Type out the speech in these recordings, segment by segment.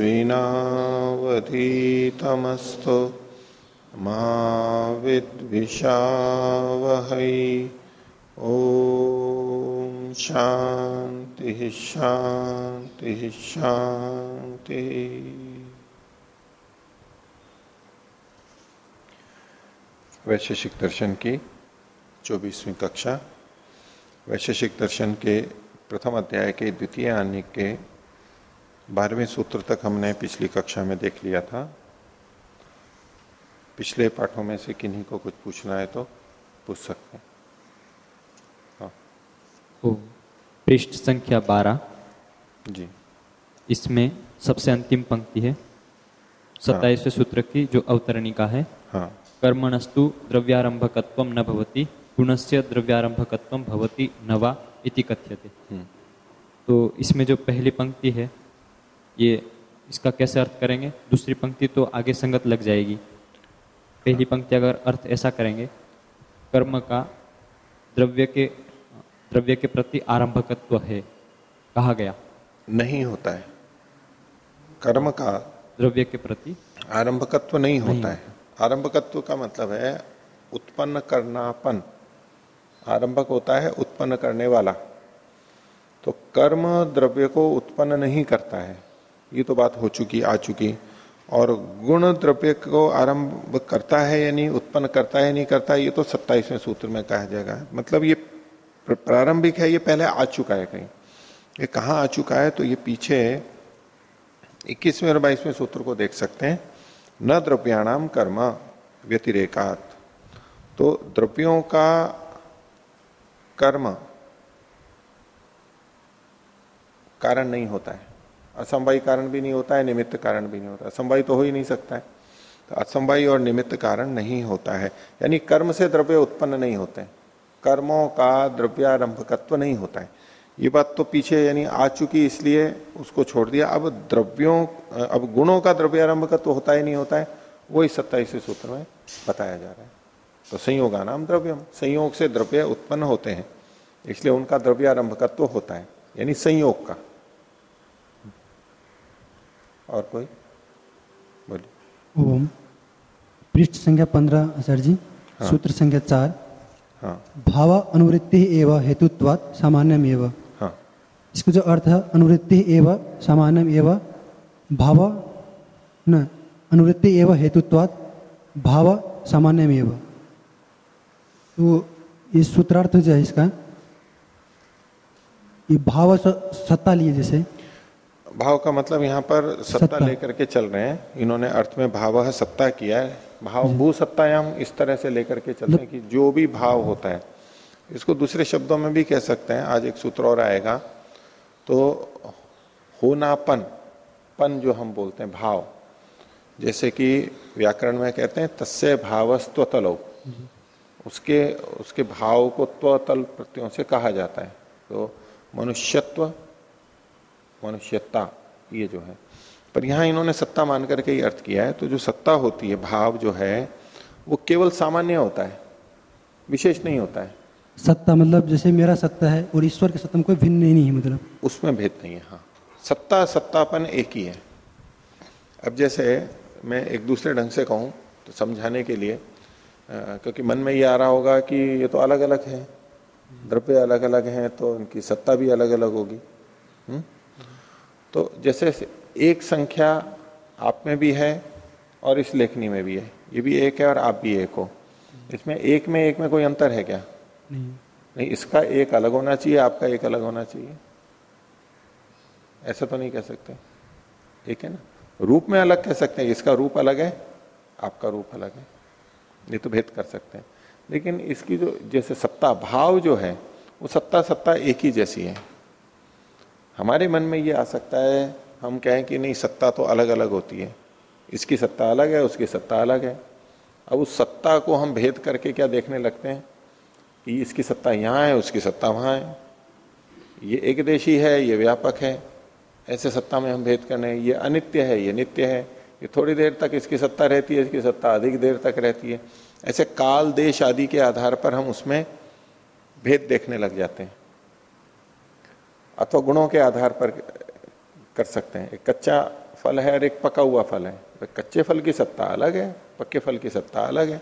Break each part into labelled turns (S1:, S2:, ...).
S1: तेजस्विनावधीतमस्तु मा विद्विषावहै। ॐ शान्तिः शान्तिः शान्तिः। वैशेषिक दर्शन की चौबीसवीं कक्षा। वैशेषिक दर्शन के प्रथम अध्याय के द्वितीय आने के बारहवें सूत्र तक हमने पिछली कक्षा में देख लिया था। पिछले पाठों में से किन्हीं को कुछ पूछना है तो पूछ सकते हैं।
S2: हाँ। पृष्ठ संख्या बारह।
S1: जी।
S2: इसमें सबसे अंतिम पंक्ति है सत्ताईसवें सूत्र की जो अवतरणिका है।
S1: हाँ।
S2: कर्मणस्तु द्रव्यारंभकत्व न भवती गुणस्य द्रव्यारंभकत्व भवती नवा इति कथ्यते। हम्म। तो इसमें जो पहली पंक्ति है ये इसका कैसे अर्थ करेंगे? दूसरी पंक्ति तो आगे संगत लग जाएगी। पहली पंक्ति अगर अर्थ ऐसा करेंगे कर्म का द्रव्य के द्रव्य के प्रति आरंभकत्व है कहा गया।
S1: नहीं होता है। कर्म का
S2: द्रव्य के प्रति
S1: आरंभकत्व नहीं होता नहीं। है। आरंभकत्व का मतलब है उत्पन्न करनापन। आरंभक होता है उत्पन्न करने वाला। तो कर्म द्रव्य को उत्पन्न नहीं करता है। ये तो बात हो चुकी, आ चुकी। और गुण द्रव्य को आरंभ करता है या नहीं, उत्पन्न करता है नहीं करता है ये तो सत्ताईसवें सूत्र में कहा जाएगा। मतलब ये प्रारंभिक है, ये पहले आ चुका है कहीं। ये कहा आ चुका है तो ये पीछे इक्कीसवें और बाईसवें सूत्र को देख सकते हैं। न द्रव्याणाम कर्म व्यतिरेकात। तो द्रव्यों का कर्म कारण नहीं होता है। असंभवी कारण भी नहीं होता है, निमित्त कारण भी नहीं होता असंभवी तो हो ही नहीं सकता है। तो असंभवी और निमित्त कारण नहीं होता है। यानी कर्म से द्रव्य उत्पन्न नहीं होते। कर्मों का द्रव्यारंभकत्व नहीं होता है। ये बात तो पीछे यानी आ चुकी इसलिए उसको छोड़ दिया। अब द्रव्यों, अब गुणों का द्रव्यारंभ का तो होता ही नहीं होता है। वही सत्ताईस सूत्र में बताया जा रहा है। तो संयोगा नाम द्रव्यम। संयोग से द्रव्य उत्पन्न होते हैं। इसलिए उनका द्रव्यारंभ का तो होता है। यानी संयोग का। और कोई?
S3: बोलिए। ओम। पृष्ठ संख्या पंद्रह सर जी। हाँ। सूत्र संख्या चार। हाँ। भाव अनुवृत्ति एवं हेतुत्वात् सामान्यम एवं। हाँ। इसको जो अर्थ है अनुवृत्ति एवं सामान्यम एवं। भाव न अनुवृत्ति एवं हेतुत्वाद भाव सामान्यम एवं। तो ये सूत्रार्थ जो है इसका ये भाव सत्ता लिए जैसे।
S1: भाव का मतलब यहाँ पर सत्ता। लेकर के चल रहे हैं। इन्होंने अर्थ में भाव सत्ता किया है। भाव भू सत्तायाम इस तरह से लेकर के चल रहे हैं कि जो भी भाव होता है इसको दूसरे शब्दों में भी कह सकते हैं। आज एक सूत्र और आएगा तो होनापन पन जो हम बोलते हैं भाव। जैसे कि व्याकरण में कहते हैं तस्य भावस्त्वतलो। उसके उसके भाव को त्वतल प्रत्यों से कहा जाता है। तो मनुष्यत्व मनुष्यता ये जो है। पर यहाँ इन्होंने सत्ता मान करके ही अर्थ किया है तो जो सत्ता होती है भाव जो है वो केवल सामान्य होता है विशेष नहीं होता है।
S3: सत्ता मतलब जैसे मेरा सत्ता है और ईश्वर के सत्ता में कोई भिन्न नहीं है मतलब।
S1: उसमें भेद नहीं है हाँ। सत्ता सत्तापन एक ही है। अब जैसे मैं एक दूसरे ढंग से कहूँ तो समझाने के लिए आ, क्योंकि मन में ये आ रहा होगा कि ये तो अलग अलग है द्रव्य अलग अलग हैं तो उनकी सत्ता भी अलग अलग होगी? तो जैसे एक संख्या आप में भी है और इस लेखनी में भी है। ये भी एक है और आप भी एक हो। इसमें एक में एक में कोई अंतर है क्या? नहीं। नहीं इसका एक अलग होना चाहिए आपका एक अलग होना चाहिए। ऐसा तो नहीं कह सकते। ठीक है ना? रूप में अलग कह सकते हैं इसका रूप अलग है आपका रूप अलग है। ये तो भेद कर सकते हैं। लेकिन इसकी जो जैसे सत्ता भाव जो है वो सत्ता सत्ता एक ही जैसी है। हमारे मन में ये आ सकता है, हम कहें कि नहीं, सत्ता तो अलग अलग होती है। इसकी सत्ता अलग है, उसकी सत्ता अलग है। अब उस सत्ता को हम भेद करके क्या देखने लगते हैं? कि इसकी सत्ता यहाँ है, उसकी सत्ता वहाँ है। ये एक देशी है, ये व्यापक है। ऐसे सत्ता में हम भेद करने, ये अनित्य है, ये नित्य है। ये थोड़ी देर तक इसकी सत्ता रहती है, इसकी सत्ता अधिक देर तक रहती है। ऐसे काल, देश आदि के आधार पर हम उसमें भेद देखने लग जाते हैं। अथवा गुणों के आधार पर कर सकते हैं। एक कच्चा फल है और एक पका हुआ फल है। तो कच्चे फल की सत्ता अलग है पक्के फल की सत्ता अलग है।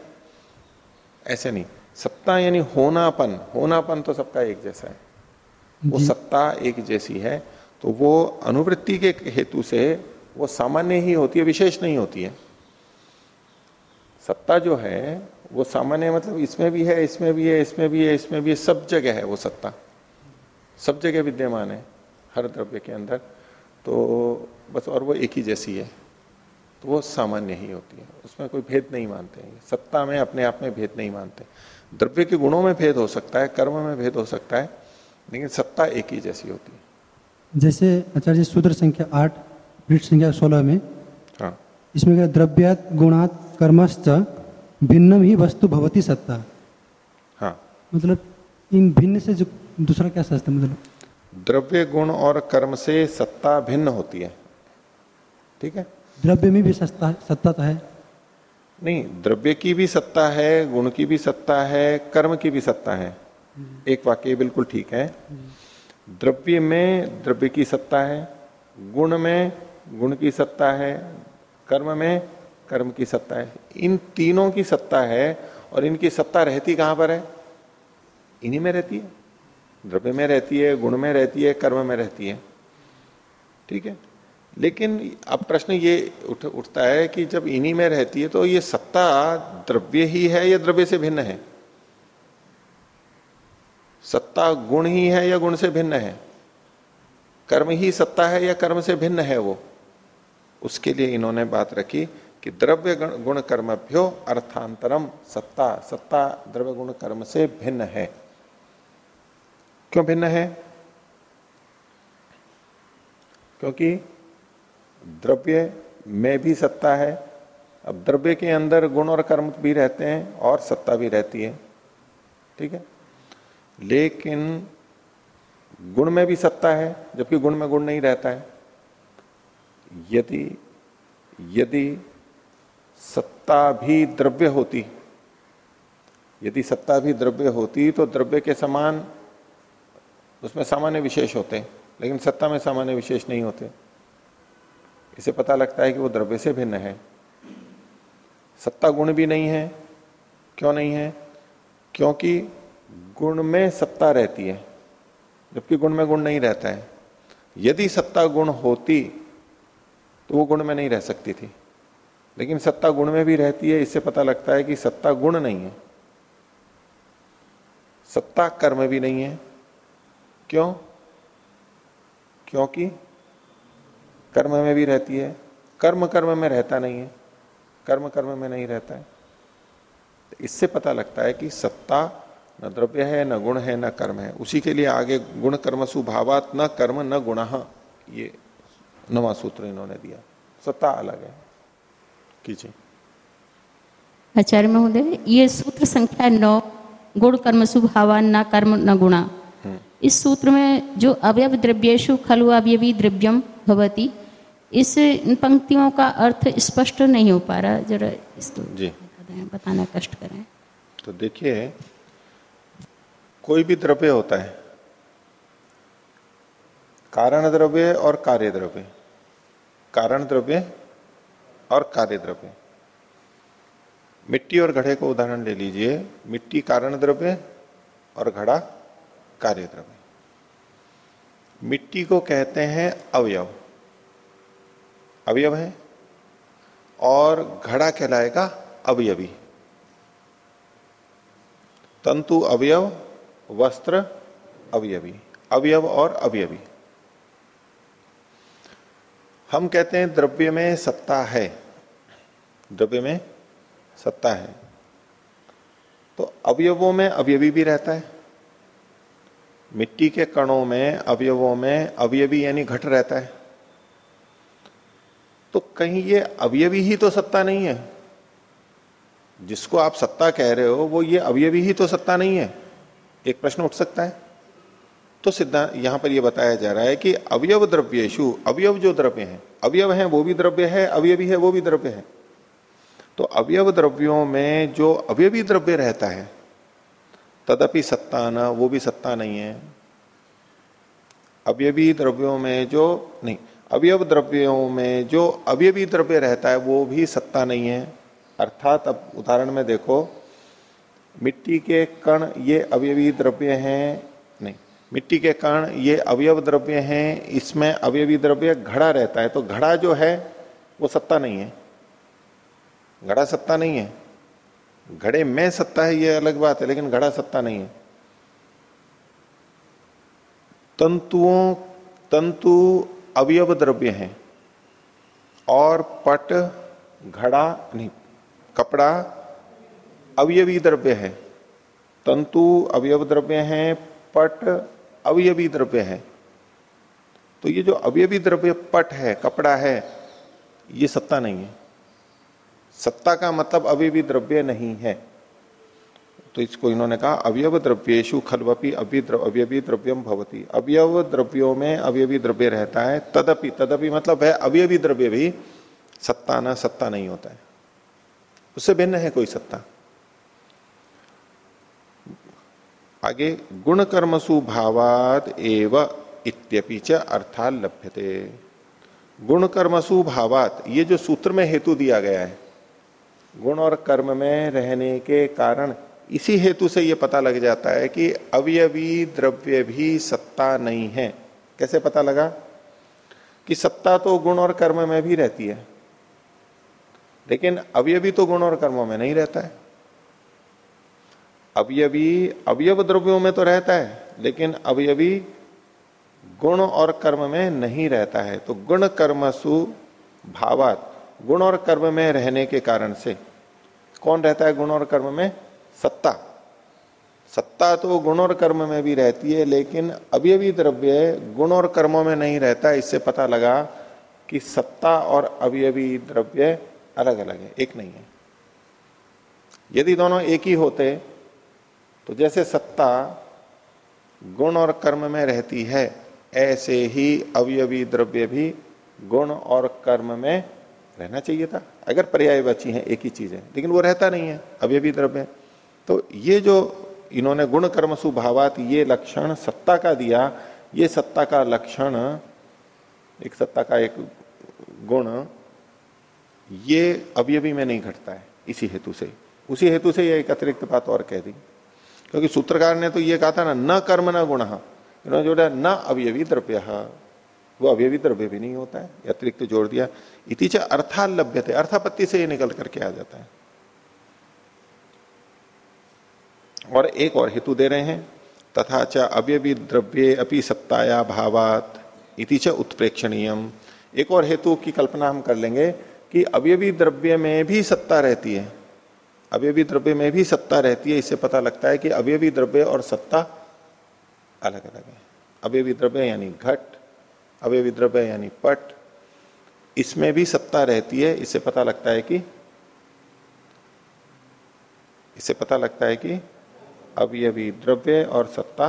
S1: ऐसे नहीं। सत्ता यानी होनापन। होनापन तो सबका एक जैसा है। वो सत्ता एक जैसी है तो वो अनुवृत्ति के हेतु से वो सामान्य ही होती है विशेष नहीं होती है। सत्ता जो है वो सामान्य मतलब इसमें भी है इसमें भी है इसमें भी है इसमें भी है सब जगह है वो सत्ता। सब जगह विद्यमान है हर द्रव्य के अंदर। तो बस और वो एक ही जैसी है तो वो सामान्य ही होती है। उसमें कोई भेद नहीं मानते हैं। सत्ता में अपने आप में भेद नहीं मानते। द्रव्य के गुणों में भेद हो सकता है कर्म में भेद हो सकता है लेकिन सत्ता एक ही जैसी होती है।
S3: जैसे आचार्य सूत्र संख्या आठ पृष्ठ संख्या सोलह में
S1: हाँ।
S3: इसमें द्रव्यात गुणात कर्मश्च भिन्नम ही वस्तु भवती सत्ता।
S1: हाँ।
S3: मतलब इन भिन्न से जो दूसरा क्या समझते मतलब?
S1: द्रव्य गुण और कर्म से सत्ता भिन्न होती है। ठीक है?
S3: द्रव्य में भी सत्ता सत्ता तो है।
S1: नहीं द्रव्य की भी सत्ता है गुण की भी सत्ता है कर्म की भी सत्ता है। एक वाक्य बिल्कुल ठीक है। द्रव्य में द्रव्य की सत्ता है गुण में गुण की सत्ता है कर्म में कर्म की सत्ता है। इन तीनों की सत्ता है और इनकी सत्ता रहती कहाँ पर है? इन्हीं में रहती है। द्रव्य में रहती है गुण में रहती है कर्म में रहती है। ठीक है? लेकिन अब प्रश्न ये उठ, उठता है कि जब इन्हीं में रहती है तो ये सत्ता द्रव्य ही है या द्रव्य से भिन्न है? सत्ता गुण ही है या गुण से भिन्न है? कर्म ही सत्ता है या कर्म से भिन्न है वो? उसके लिए इन्होंने बात रखी कि द्रव्य गुण कर्मभ्यो अर्थांतरम सत्ता सत्ता द्रव्य गुण कर्म से भिन्न है। क्यों भिन्न है? क्योंकि द्रव्य में भी सत्ता है। अब द्रव्य के अंदर गुण और कर्म भी रहते हैं और सत्ता भी रहती है। ठीक है? लेकिन गुण में भी सत्ता है, जबकि गुण में गुण नहीं रहता है। यदि यदि सत्ता भी द्रव्य होती, यदि सत्ता भी द्रव्य होती तो द्रव्य के समान उसमें सामान्य विशेष होते हैं, लेकिन सत्ता में सामान्य विशेष नहीं होते। इसे पता लगता है कि वो द्रव्य से भिन्न है। सत्ता गुण भी नहीं है। क्यों नहीं है? क्योंकि गुण में सत्ता रहती है, जबकि गुण में गुण नहीं रहता है। यदि सत्ता गुण होती तो वो गुण में नहीं रह सकती थी। लेकिन सत्ता गुण में भी रहती है, इससे पता लगता है कि सत्ता गुण नहीं है। सत्ता कर्म भी नहीं है क्यों? क्योंकि कर्म में भी रहती है। कर्म कर्म में रहता नहीं है। कर्म कर्म में नहीं रहता है। तो इससे पता लगता है कि सत्ता न द्रव्य है, न गुण है, न कर्म है। उसी के लिए आगे गुण कर्म सुभावात न कर्म न गुण, ये नवा सूत्र इन्होंने दिया। सत्ता अलग है। कीजिए।
S4: आचार्य महोदय, ये सूत्र संख्या नौ, गुण कर्म सुभावान न कर्म न गुणा। इस सूत्र में जो अवयव द्रव्येशु खलु अवयवी द्रव्यम भवती इस इन पंक्तियों का अर्थ स्पष्ट नहीं हो पा रहा। जरा इसको जी। बताना कष्ट करें।
S1: तो देखिए कोई भी द्रव्य होता है कारण द्रव्य और कार्य द्रव्य कारण द्रव्य और कार्य द्रव्य। मिट्टी और घड़े को उदाहरण ले लीजिए। मिट्टी कारण द्रव्य और घड़ा कार्य द्रव्य मिट्टी को कहते हैं अवयव। अवयव है। और घड़ा कहलाएगा अवयवी। तंतु अवयव, वस्त्र अवयवी, अवयव और अवयवी। हम कहते हैं द्रव्य में सत्ता है। द्रव्य में सत्ता है। तो अवयवों में अवयवी भी रहता है। मिट्टी के कणों में, अवयवों में अवयवी यानी घट रहता है। तो कहीं ये अवयवी ही तो सत्ता नहीं है। जिसको आप सत्ता कह रहे हो, वो ये अवयवी ही तो सत्ता नहीं है। एक प्रश्न उठ सकता है? तो सिद्धांत यहाँ पर यह बताया जा रहा है कि अवयव द्रव्येशु, अवयव जो द्रव्य है, अवयव है वो भी द्रव्य है, अवयवी है वो भी द्रव्य है। तो अवयव द्रव्यों में जो अवयवी द्रव्य रहता है तदपि सत्ता न, वो भी सत्ता नहीं है। अवयवी द्रव्यों में जो, नहीं, अवयव द्रव्यों में जो अवयवी द्रव्य रहता है, वो भी सत्ता नहीं है। अर्थात, अब उदाहरण में देखो, मिट्टी के कण ये अवयवी द्रव्य हैं, नहीं, मिट्टी के कण ये अवयव द्रव्य हैं, इसमें अवयवी द्रव्य घड़ा रहता है तो घड़ा जो है, वो सत्ता नहीं है। घड़ा सत्ता नहीं है। घड़े में सत्ता है, ये अलग बात है, लेकिन घड़ा सत्ता नहीं है। तंतुओं, तंतु अवयव द्रव्य हैं, और पट, घड़ा नहीं, कपड़ा अवयवी द्रव्य है। तंतु अवयव द्रव्य हैं, पट अवयवी द्रव्य है। तो ये जो अवयवी द्रव्य पट है, कपड़ा है, ये सत्ता नहीं है। सत्ता का मतलब अभी अवयवी द्रव्य नहीं है। तो इसको इन्होंने कहा, अवयव द्रव्येशु खलवपी अभी अवयवी द्रव्यम भवती। अवयव द्रव्यों में अवयवी द्रव्य रहता है, तदपि तदपि मतलब है अवयवी द्रव्य भी सत्ता ना, सत्ता नहीं होता है। उससे भिन्न है कोई सत्ता। आगे गुण कर्मसु भावाद एव इत्यपि च अर्थाल लभ्यते। गुण कर्मसु भावात, ये जो सूत्र में हेतु दिया गया है गुण और कर्म में रहने के कारण इसी हेतु से यह पता लग जाता है कि अवयवी द्रव्य भी सत्ता नहीं है। कैसे पता लगा? कि सत्ता तो गुण और कर्म में भी रहती है, लेकिन अवयवी तो गुण और कर्मों में नहीं रहता है। अवयवी अवयव द्रव्यों में तो रहता है, लेकिन अवयवी गुण और कर्म में नहीं रहता है। तो गुण कर्मसु भावात, गुण और कर्म में रहने के कारण से। कौन रहता है गुण और कर्म में? सत्ता। सत्ता तो गुण और कर्म में भी रहती है, लेकिन अवयवी द्रव्य गुण और कर्मों में नहीं रहता। इससे पता लगा कि सत्ता और अवयवी द्रव्य अलग अलग है, एक नहीं है। यदि दोनों एक ही होते तो जैसे सत्ता गुण और कर्म में रहती है, ऐसे ही अवयवी द्रव्य भी गुण और कर्म में रहना चाहिए था। अगर पर्याय पर्यायवाची है, एक ही चीज़ है, लेकिन वो रहता नहीं है अवयवी द्रव्य तो ये जो इन्होंने गुण कर्म सुभावात ये लक्षण सत्ता का दिया, ये सत्ता का लक्षण, एक सत्ता का एक गुण, ये अवयवी में नहीं घटता है, इसी हेतु से। उसी हेतु से ये एक अतिरिक्त बात और कह दी। क्योंकि सूत्रकार ने तो ये कहा था ना, न कर्म, न गुण। इन्होंने जोड़ा न अवयवी द्रव्य। वो अवयवी द्रव्य भी नहीं होता है, अतिरिक्त जोड़ दिया। इतिच अर्थाल लभ्य थे अर्थापत्ति से ये निकल करके आ जाता है। और एक और हेतु दे रहे हैं, तथा च अवयवी द्रव्य अपनी सत्ताया भावात इति च उत्प्रेक्षणीयम। एक और हेतु की कल्पना हम कर लेंगे कि अवयवी द्रव्य में भी सत्ता रहती है। अवयवी द्रव्य में भी सत्ता रहती है, इससे पता लगता है कि अवयवी द्रव्य और सत्ता अलग अलग है। अवयवी द्रव्य यानी घट अवयवी द्रव्य यानी पट, इसमें भी सत्ता रहती है, इससे पता लगता है कि, इससे पता लगता है कि अवयवी द्रव्य और सत्ता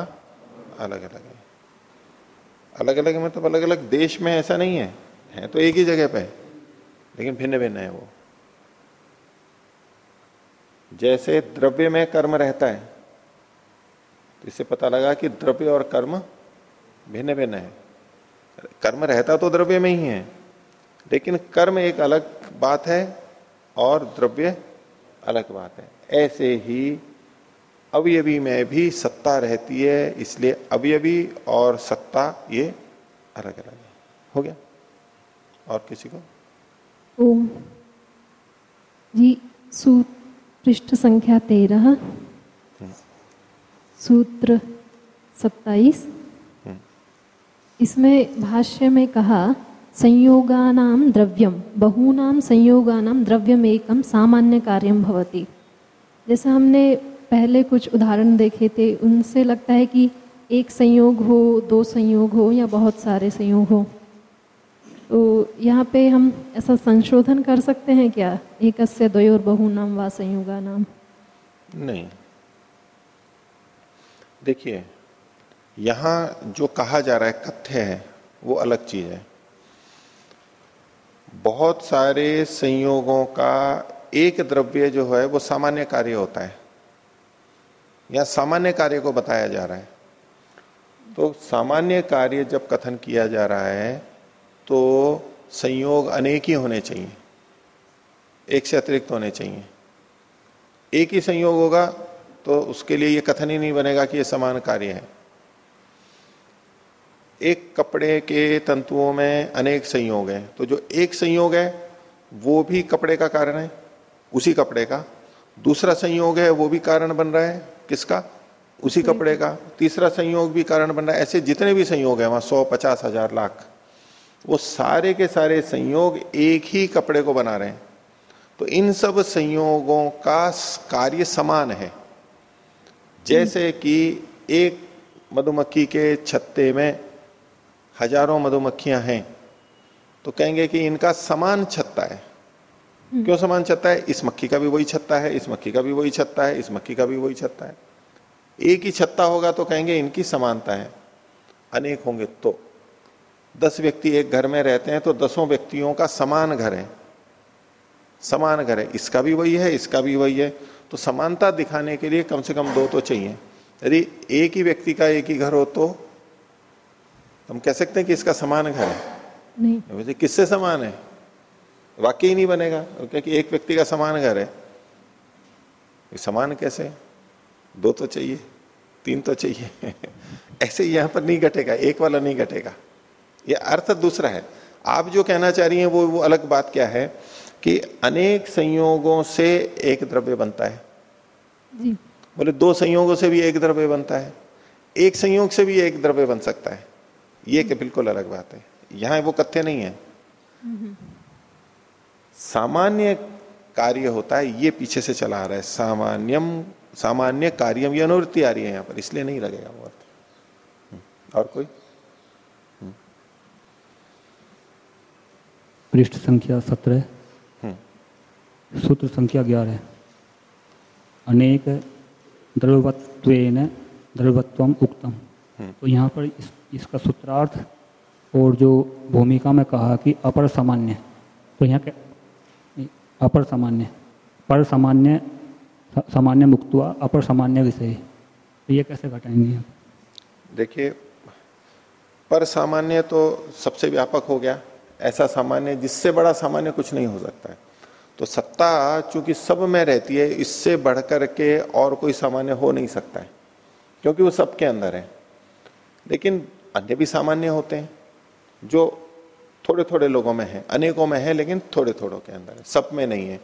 S1: अलग अलग है। अलग अलग मतलब अलग अलग देश में ऐसा नहीं है है तो एक ही जगह पे लेकिन भिन्न भिन्न है वो। जैसे द्रव्य में कर्म रहता है तो इससे पता लगा कि द्रव्य और कर्म भिन्न भिन्न है। कर्म रहता तो द्रव्य में ही है लेकिन कर्म एक अलग बात है और द्रव्य अलग बात है। ऐसे ही अवयवी में भी सत्ता रहती है इसलिए अवयवी और सत्ता ये अलग अलग है। हो गया? और किसी को?
S5: ओम। जी सूत्र पृष्ठ संख्या तेरह। हम्म। सूत्र सत्ताईस। इसमें भाष्य में कहा संयोगानाम द्रव्यम बहूनाम संयोगानाम द्रव्यम एकम सामान्य कार्यम भवती। जैसा हमने पहले कुछ उदाहरण देखे थे, उनसे लगता है कि एक संयोग हो, दो संयोग हो या बहुत सारे संयोग हो। तो यहाँ पे हम ऐसा संशोधन कर सकते हैं क्या? एक से द्वयोर बहु नाम व संयोगा नाम
S1: नहीं। देखिए यहाँ जो कहा जा रहा है, कथ्य है, वो अलग चीज़ है। बहुत सारे संयोगों का एक द्रव्य जो है, वो सामान्य कार्य होता है। या सामान्य कार्य को बताया जा रहा है। तो सामान्य कार्य जब कथन किया जा रहा है तो संयोग अनेक ही होने चाहिए। एक से अतिरिक्त होने चाहिए। एक ही संयोग होगा तो उसके लिए यह कथन ही नहीं बनेगा कि यह समान कार्य है। एक कपड़े के तंतुओं में अनेक संयोग है। तो जो एक संयोग है, वो भी कपड़े का कारण है? उसी कपड़े का। दूसरा संयोग है, वो भी कारण बन रहा है? किसका? उसी कपड़े का। तीसरा संयोग भी कारण बन रहा है। ऐसे जितने भी संयोग है, वहाँ सौ पचास हज़ार लाख। वो सारे के सारे संयोग एक ही कपड़े को बना रहे हैं। तो इन सब संयोगों का कार्य समान है। जैसे कि एक मधुमक्खी के छत्ते में हज़ारों मधुमक्खियाँ हैं तो कहेंगे कि इनका समान छत्ता है। हम्म। क्यों समान छत्ता है? इस मक्खी का भी वही छत्ता है इस मक्खी का भी वही छत्ता है इस मक्खी का भी वही छत्ता है। एक ही छत्ता होगा तो कहेंगे इनकी समानता है। अनेक होंगे तो। दस व्यक्ति एक घर में रहते हैं तो दसों व्यक्तियों का समान घर है। समान घर है। इसका भी वही है इसका भी वही है। तो समानता दिखाने के लिए कम से कम दो तो चाहिए। यदि एक ही व्यक्ति का एक ही घर हो तो हम कह सकते हैं कि इसका समान घर है। नहीं। किससे समान है? वाक्य ही नहीं बनेगा। क्योंकि एक व्यक्ति का समान घर है? समान कैसे? दो तो चाहिए तीन तो चाहिए। ऐसे यहाँ पर नहीं घटेगा एक वाला नहीं घटेगा। ये अर्थ दूसरा है। आप जो कहना चाह रही हैं वो वो अलग बात क्या है कि अनेक संयोगों से एक द्रव्य बनता है। जी। बोले दो संयोगों से भी एक द्रव्य बनता है। एक संयोग से भी एक द्रव्य बन सकता है। ये कि बिल्कुल अलग बात है। यहाँ वो कथ्य नहीं है। सामान्य कार्य होता है ये पीछे से चला आ रहा है। सामान्यम सामान्य कार्यम ये अनुवृत्ति आ रही है यहाँ पर इसलिए नहीं लगेगा वो अर्थ। हम्म। और कोई?
S6: पृष्ठ संख्या सत्रह। हम्म। सूत्र संख्या ग्यारह। अनेक द्रवत्व द्रवत्व उक्तम। हम्म। तो यहाँ पर इस, इसका सूत्रार्थ और जो भूमिका में कहा कि अपर सामान्य तो यहाँ के अपर सामान्य। पर सामान्य सामान्य मुक्त हुआ, अपर सामान्य विषय। तो ये कैसे घटाएँगे आप?
S1: देखिए, पर सामान्य तो सबसे व्यापक हो गया। ऐसा सामान्य जिससे बड़ा सामान्य कुछ नहीं हो सकता है। तो सत्ता चूँकि सब में रहती है, इससे बढ़कर के और कोई सामान्य हो नहीं सकता है, क्योंकि वो सबके अंदर है। लेकिन अन्य भी सामान्य होते हैं, जो थोड़े थोड़े लोगों में है, अनेकों में है, लेकिन थोड़े थोड़ों के अंदर सब में नहीं है।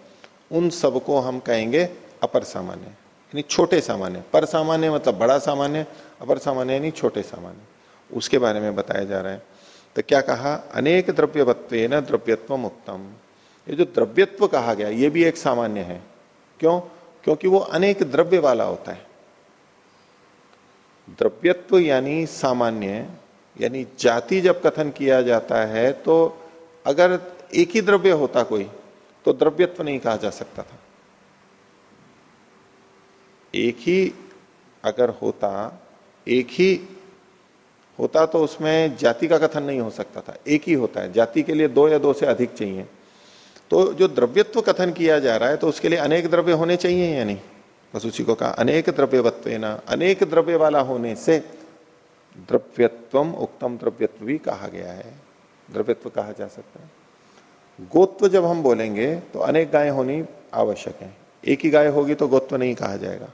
S1: उन सबको हम कहेंगे अपर सामान्य, यानी छोटे सामान्य। पर सामान्य मतलब बड़ा सामान्य, अपर सामान्य यानी छोटे सामान्य। उसके बारे में बताया जा रहा है। तो क्या कहा? अनेक द्रव्यवत्व न द्रव्यत्व उत्तम ये जो द्रव्यत्व कहा गया, ये भी एक सामान्य है। क्यों? क्योंकि वो अनेक द्रव्य वाला होता है। द्रव्यत्व यानी सामान्य, यानी जाति जब कथन किया जाता है तो अगर एक ही द्रव्य होता कोई तो द्रव्यत्व नहीं कहा जा सकता था। एक ही अगर होता, एक ही होता तो उसमें जाति का कथन नहीं हो सकता था, एक ही होता है। जाति के लिए दो या दो से अधिक चाहिए। तो जो द्रव्यत्व कथन किया जा रहा है तो उसके लिए अनेक द्रव्य होने चाहिए या नहीं? उसी को कहा अनेक द्रव्यवत्व अनेक द्रव्य वाला होने से द्रव्यत्व उत्तम द्रव्यत्व भी कहा गया है। द्रव्यत्व कहा जा सकता है। गोत्व जब हम बोलेंगे तो अनेक गाय होनी आवश्यक है। एक ही गाय होगी तो गोत्व नहीं कहा जाएगा।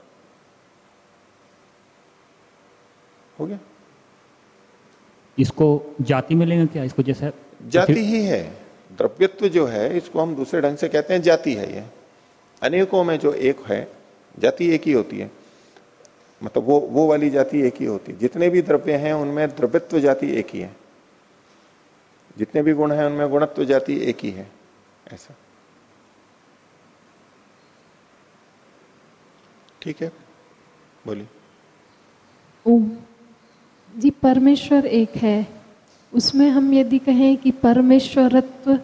S1: हो गया?
S6: इसको जाति में लेंगे क्या? इसको जैसे
S1: जाति ही है। द्रव्यत्व जो है इसको हम दूसरे ढंग से कहते हैं जाति है ये। अनेकों में जो एक है जाति एक ही होती है। मतलब वो वो वाली जाति एक ही होती है। जितने भी द्रव्य हैं, उनमें द्रव्यत्व जाति एक ही है। जितने भी गुण हैं, उनमें गुणत्व जाति एक ही है। ऐसा। ठीक है? बोलिए।
S5: परमेश्वर एक है। उसमें हम यदि कहें कि परमेश्वरत्व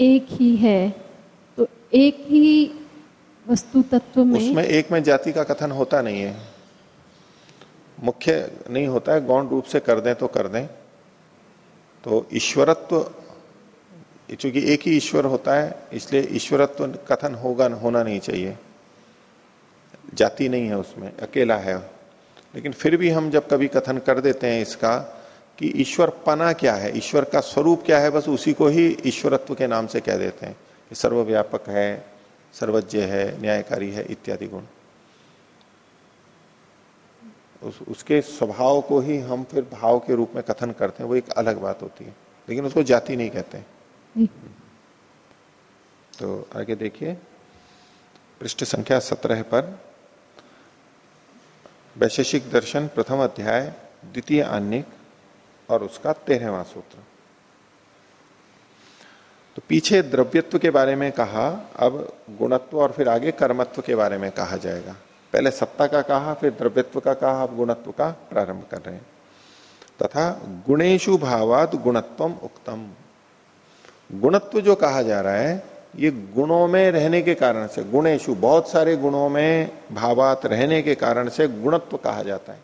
S5: एक ही है तो एक ही वस्तु तत्व में
S1: उसमें एक में जाति का कथन होता नहीं है। मुख्य नहीं होता है, गौण रूप से कर दें तो कर दें। तो ईश्वरत्व, चूँकि एक ही ईश्वर होता है, इसलिए ईश्वरत्व कथन होगा, होना नहीं चाहिए। जाति नहीं है उसमें, अकेला है। लेकिन फिर भी हम जब कभी कथन कर देते हैं इसका, कि ईश्वर पना क्या है, ईश्वर का स्वरूप क्या है, बस उसी को ही ईश्वरत्व के नाम से कह देते हैं। कि सर्वव्यापक है सर्वज्ञ है न्यायकारी है इत्यादि गुण। उस, उसके स्वभाव को ही हम फिर भाव के रूप में कथन करते हैं वो एक अलग बात होती है। लेकिन उसको जाति नहीं कहते। तो आगे देखिए पृष्ठ संख्या सत्रह पर वैशेषिक दर्शन प्रथम अध्याय द्वितीय आन्निक और उसका तेरहवा सूत्र। तो पीछे द्रव्यत्व के बारे में कहा, अब गुणत्व और फिर आगे कर्मत्व के बारे में कहा जाएगा। पहले सत्ता का कहा, फिर द्रव्यत्व का कहा, अब गुणत्व का प्रारंभ कर रहे हैं। तथा गुणेशु भावात गुणत्वम उक्तम। गुणत्व जो कहा जा रहा है, ये गुणों में रहने के कारण से गुणेशु बहुत सारे गुणों में भावात रहने के कारण से गुणत्व कहा जाता है।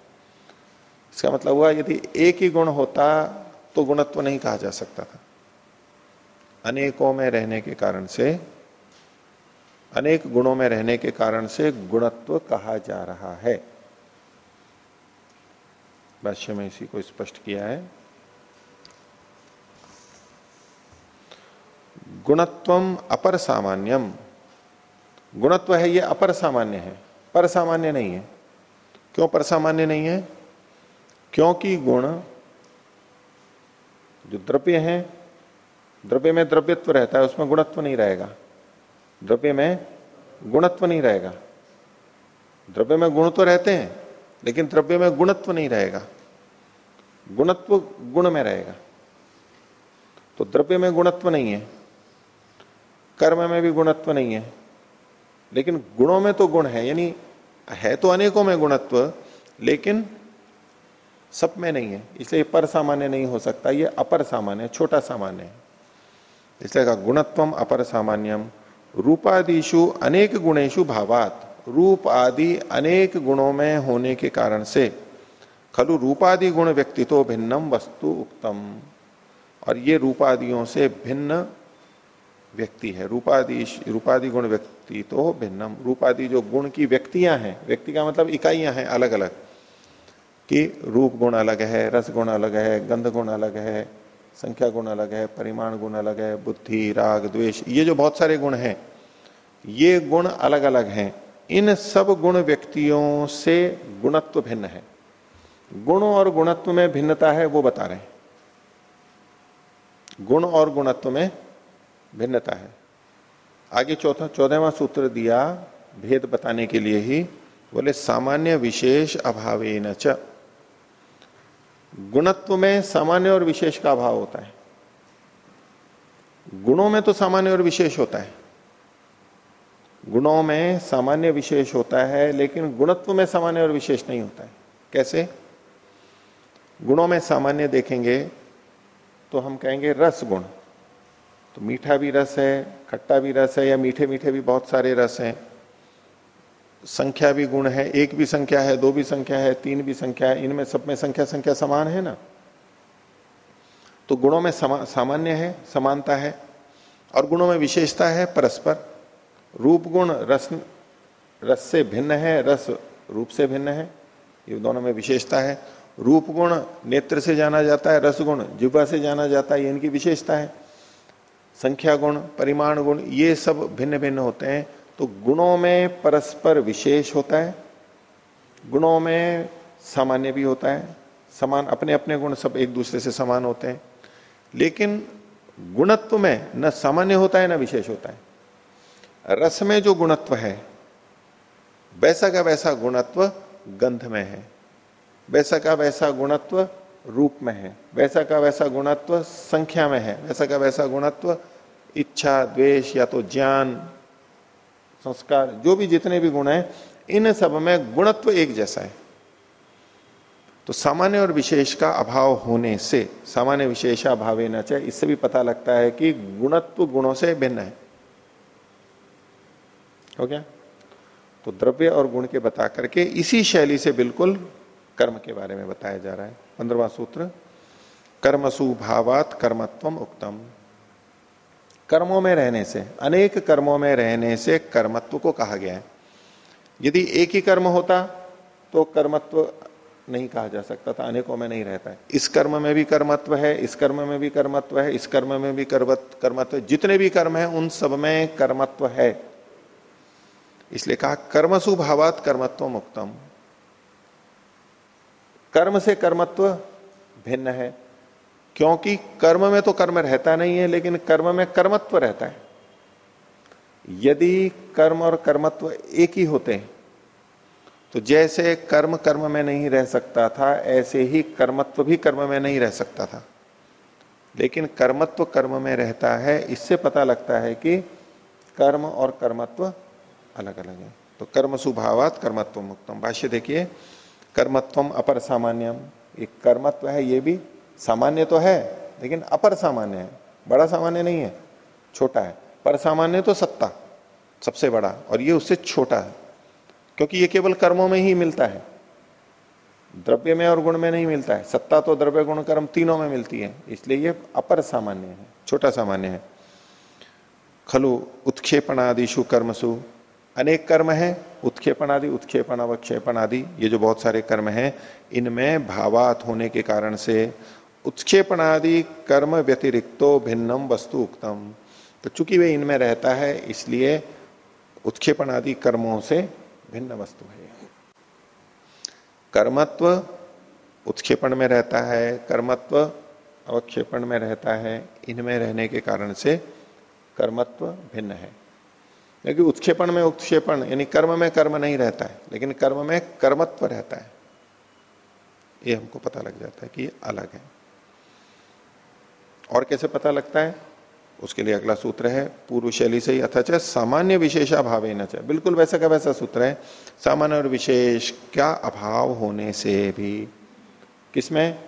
S1: इसका मतलब हुआ, यदि एक ही गुण होता तो गुणत्व नहीं कहा जा सकता था। अनेकों में रहने के कारण से, अनेक गुणों में रहने के कारण से गुणत्व कहा जा रहा है। भाष्य में इसी को स्पष्ट किया है। गुणत्वम अपर सामान्यम। गुणत्व है, ये अपर सामान्य है। पर सामान्य नहीं है। क्यों पर सामान्य नहीं है? क्योंकि गुण जो द्रव्य है द्रव्य में द्रव्यत्व रहता है, उसमें गुणत्व नहीं रहेगा। द्रव्य में गुणत्व नहीं रहेगा। द्रव्य में गुण तो रहते हैं, लेकिन द्रव्य में गुणत्व नहीं रहेगा। गुणत्व गुण में रहेगा। तो द्रव्य में गुणत्व नहीं है, कर्म में भी गुणत्व नहीं है, लेकिन गुणों में तो गुण है, यानी है तो अनेकों में गुणत्व, लेकिन सब में नहीं है, इसलिए पर सामान्य नहीं हो सकता, ये अपर सामान्य छोटा सामान्य है। इसलिए कहा गुणत्वम अपर सामान्यम। रूपादिशु अनेक गुणेशु भावात। रूप आदि अनेक गुणों में होने के कारण से। खलु रूपादि गुण व्यक्तित्व भिन्नम वस्तु उक्तम। और ये रूपादियों से भिन्न व्यक्ति है। रूपादि रूपादि गुण व्यक्ति तो भिन्नम। रूपादि जो गुण की व्यक्तियाँ हैं, व्यक्ति का मतलब इकाइयाँ हैं अलग अलग कि रूप गुण अलग है, रस गुण अलग है, गंध गुण अलग है संख्या गुण अलग है, परिमाण गुण अलग है, बुद्धि, राग, द्वेष, ये जो बहुत सारे गुण हैं, ये गुण अलग अलग हैं। इन सब गुण व्यक्तियों से गुणत्व भिन्न है। गुण और गुणत्व में भिन्नता है, वो बता रहे हैं। गुण और गुणत्व में भिन्नता है। आगे चौथा, चौदहवा सूत्र दिया, भेद बताने के लिए ही, बोले, सामान्य विशेष अभावे न गुणत्व में सामान्य और विशेष का अभाव होता है। गुणों में तो सामान्य और विशेष होता है। गुणों में सामान्य विशेष होता है, लेकिन गुणत्व में सामान्य और विशेष नहीं होता है। कैसे? गुणों में सामान्य देखेंगे तो हम कहेंगे रस गुण। तो मीठा भी रस है, खट्टा भी रस है, या मीठे मीठे भी बहुत सारे रस हैं। संख्या भी गुण है एक भी संख्या है दो भी संख्या है तीन भी संख्या है इनमें सब में संख्या संख्या समान है ना? तो गुणों में समा, सामान्य है समानता है और गुणों में विशेषता है परस्पर। रूप गुण रस रस से भिन्न है रस रूप से भिन्न है ये दोनों में विशेषता है। रूप गुण नेत्र से जाना जाता है रस गुण जिब्वा से जाना जाता है इनकी विशेषता है। संख्या गुण परिमाण गुण ये सब भिन्न भिन्न होते हैं। तो गुणों में परस्पर विशेष होता है, गुणों में सामान्य भी होता है, समान अपने अपने गुण सब एक दूसरे से समान होते हैं, लेकिन गुणत्व में न सामान्य होता है, न विशेष होता है। रस में जो गुणत्व है, वैसा का वैसा गुणत्व गंध में है, वैसा का वैसा गुणत्व रूप में है, वैसा का वैसा गुणत्व संख्या में है, वैसा का वैसा गुणत्व इच्छा, द्वेष या तो ज्ञान संस्कार, जो भी जितने भी गुण हैं, इन सब में गुणत्व एक जैसा है। तो सामान्य और विशेष का अभाव होने से, सामान्य विशेषा भावे न चाहे, इससे भी पता लगता है कि गुणत्व गुणों से भिन्न है। हो गया? तो द्रव्य और गुण के बता करके इसी शैली से बिल्कुल कर्म के बारे में बताया जा रहा है। पंद्रवा सूत्र, कर्मसु भावात कर्मत्वम उक्तम। कर्मों में रहने से, अनेक कर्मों में रहने से कर्मत्व को कहा गया है। यदि एक ही कर्म होता तो कर्मत्व नहीं कहा जा सकता था, अनेकों में नहीं रहता है। इस कर्म में भी कर्मत्व है, इस कर्म में भी कर्मत्व है, इस कर्म में भी कर्मत्व कर्मत्व, जितने भी कर्म है, उन सब में कर्मत्व है। इसलिए कहा, कर्मसु भावात कर्मत्व मुक्तम। कर्म से कर्मत्व भिन्न है। क्योंकि कर्म में तो कर्म रहता नहीं है, लेकिन कर्म में कर्मत्व रहता है। यदि कर्म और कर्मत्व एक ही होते हैं तो जैसे कर्म कर्म में नहीं रह सकता था, ऐसे ही कर्मत्व भी कर्म में नहीं रह सकता था। लेकिन कर्मत्व कर्म में रहता है, इससे पता लगता है कि कर्म और कर्मत्व अलग अलग है। तो कर्म सुभावात कर्मत्व मुक्तम। भाष्य देखिए कर्मत्वम अपर सामान्यम। एक कर्मत्व है, ये भी सामान्य तो है, लेकिन अपर सामान्य है। बड़ा सामान्य नहीं है, छोटा है। पर सामान्य तो सत्ता, सबसे बड़ा, और ये उससे छोटा है, क्योंकि ये केवल कर्मों में ही मिलता है। द्रव्य में और गुण में नहीं मिलता है। सत्ता तो द्रव्य, गुण, कर्म तीनों में मिलती है, इसलिए ये अपर सामान्य है, छोटा सामान्य है। खलु उत्क्षेपणादिशु कर्मसु। अनेक कर्म है उत्क्षेपण आदि उत्क्षेपण अवक्षेपण आदि ये जो बहुत सारे कर्म हैं, इनमें भावात होने के कारण से उत्क्षेपण आदि कर्म व्यतिरिक्तो भिन्नम वस्तु उक्तम। तो चूँकि वे इनमें रहता है, इसलिए उत्क्षेपण आदि कर्मों से भिन्न वस्तु है। कर्मत्व उत्क्षेपण में रहता है, कर्मत्व अवक्षेपण में रहता है, इनमें रहने के कारण से कर्मत्व भिन्न है। क्योंकि उत्क्षेपण में उत्क्षेपण, यानी कर्म में कर्म नहीं रहता है, लेकिन कर्म में कर्मत्व रहता है। ये हमको पता लग जाता है कि अलग है। और कैसे पता लगता है? उसके लिए अगला सूत्र है, पूर्व शैली से ही अथच सामान्य विशेषा भाव न बिल्कुल वैसा का वैसा सूत्र है, सामान्य और विशेष क्या अभाव होने से भी। किसमें?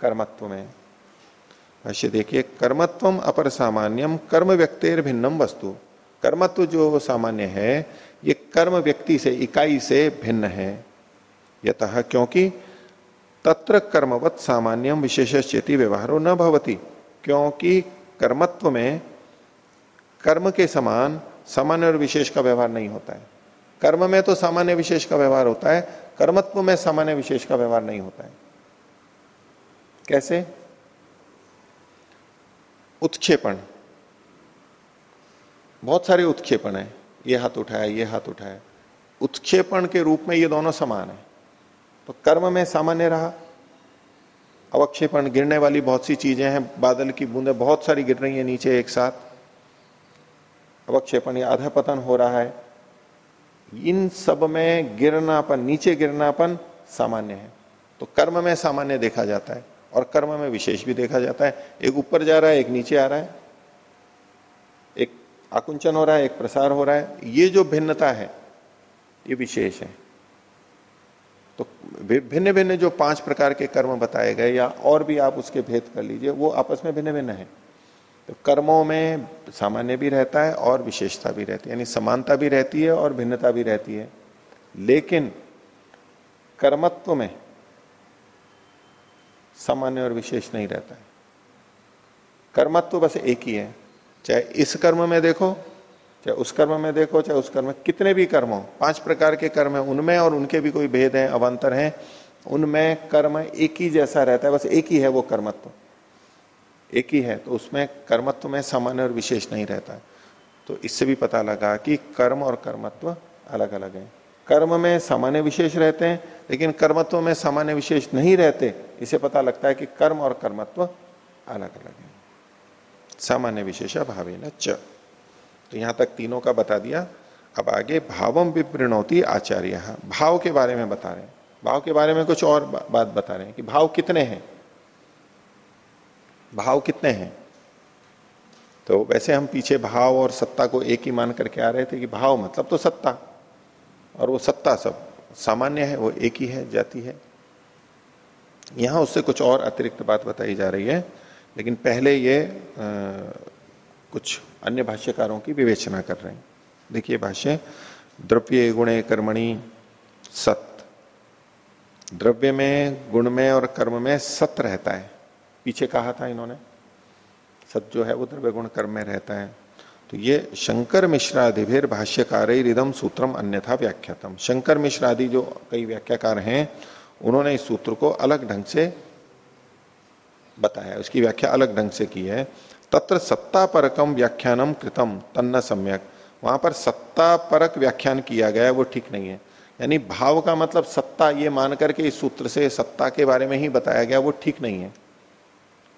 S1: कर्मत्व में। भाष्य देखिए, कर्मत्वम अपर सामान्यम, कर्म व्यक्तिर भिन्नम वस्तु। कर्मत्व जो सामान्य है, ये कर्म व्यक्ति से, इकाई से भिन्न है। यतः क्योंकि तत्र कर्मवत सामान्यम विशेष चेती व्यवहारो न भवती। क्योंकि कर्मत्व में कर्म के समान सामान्य और विशेष का व्यवहार नहीं होता है। कर्म में तो सामान्य विशेष का व्यवहार होता है, कर्मत्व में सामान्य विशेष का व्यवहार नहीं होता है। कैसे? उत्क्षेपण। बहुत सारे उत्क्षेपण है। ये हाथ उठाया, ये हाथ उठाया। उत्क्षेपण के रूप में ये दोनों समान है। तो कर्म में सामान्य रहा अवक्षेपण, गिरने वाली बहुत सी चीज़ें हैं, बादल की बूंदे, बहुत सारी गिर रही है नीचे एक साथ। अवक्षेपण या आधा पतन हो रहा है। इन सब में गिरनापन, नीचे गिरनापन सामान्य है। तो कर्म में सामान्य देखा जाता है और कर्म में विशेष भी देखा जाता है। एक ऊपर जा रहा है, एक नीचे आ रहा है। एक आकुंचन हो रहा है, एक प्रसार हो रहा है। ये जो भिन्नता है, ये विशेष है। भिन्न भिन्न जो पाँच प्रकार के कर्म बताए गए या और भी आप उसके भेद कर लीजिए, वो आपस में भिन्न भिन्न है। तो कर्मों में सामान्य भी रहता है और विशेषता भी रहती है, यानी समानता भी रहती है और भिन्नता भी रहती है। लेकिन कर्मत्व में सामान्य और विशेष नहीं रहता है। कर्मत्व बस एक ही है, चाहे इस कर्म में देखो चाहे उस कर्म में देखो, चाहे उस कर्म में कितने भी कर्म हो, पाँच प्रकार के कर्म है, उनमें और उनके भी कोई भेद है अवंतर है, उनमें कर्म एक ही जैसा रहता है, बस एक ही है वो कर्मत्व। एक ही है तो उसमें कर्मत्व में सामान्य और विशेष नहीं रहता। है तो इससे भी पता लगा कि कर्म और कर्मत्व अलग अलग है। कर्म में सामान्य विशेष रहते हैं, लेकिन कर्मत्व में सामान्य विशेष नहीं रहते, इसे पता लगता है कि कर्म और कर्मत्व अलग अलग है। सामान्य विशेष भावे न तो यहाँ तक तीनों का बता दिया। अब आगे भावम विप्रणौती आचार्य। भाव के बारे में बता रहे हैं। भाव के बारे में कुछ और बात बता रहे हैं कि भाव कितने हैं? भाव कितने हैं? तो वैसे हम पीछे भाव और सत्ता को एक ही मान करके आ रहे थे कि भाव मतलब तो सत्ता। और वो सत्ता सब सामान्य है वो एक ही है जाति है। यहाँ उससे कुछ और अतिरिक्त बात बताई जा रही है। लेकिन पहले ये आ, कुछ अन्य भाष्यकारों की विवेचना कर रहे हैं। देखिए भाष्य, द्रव्य गुणे कर्मणि सत। द्रव्य में, गुण में और कर्म में सत रहता है। पीछे कहा था इन्होंने, सत जो है वो द्रव्य गुण कर्म में रहता है। तो ये शंकर मिश्रादिभिर भाष्यकार रिदम सूत्रम अन्यथा व्याख्यातम। शंकर मिश्रादि जो कई व्याख्याकार हैं, उन्होंने इस सूत्र को अलग ढंग से बताया। उसकी व्याख्या अलग ढंग से की है। तत्र सत्ता परकम व्याख्यानम कृतम तन्न सम्यक। वहाँ पर सत्ता परक व्याख्यान किया गया, वो ठीक नहीं है। यानी भाव का मतलब सत्ता ये मान करके इस सूत्र से सत्ता के बारे में ही बताया गया, वो ठीक नहीं है।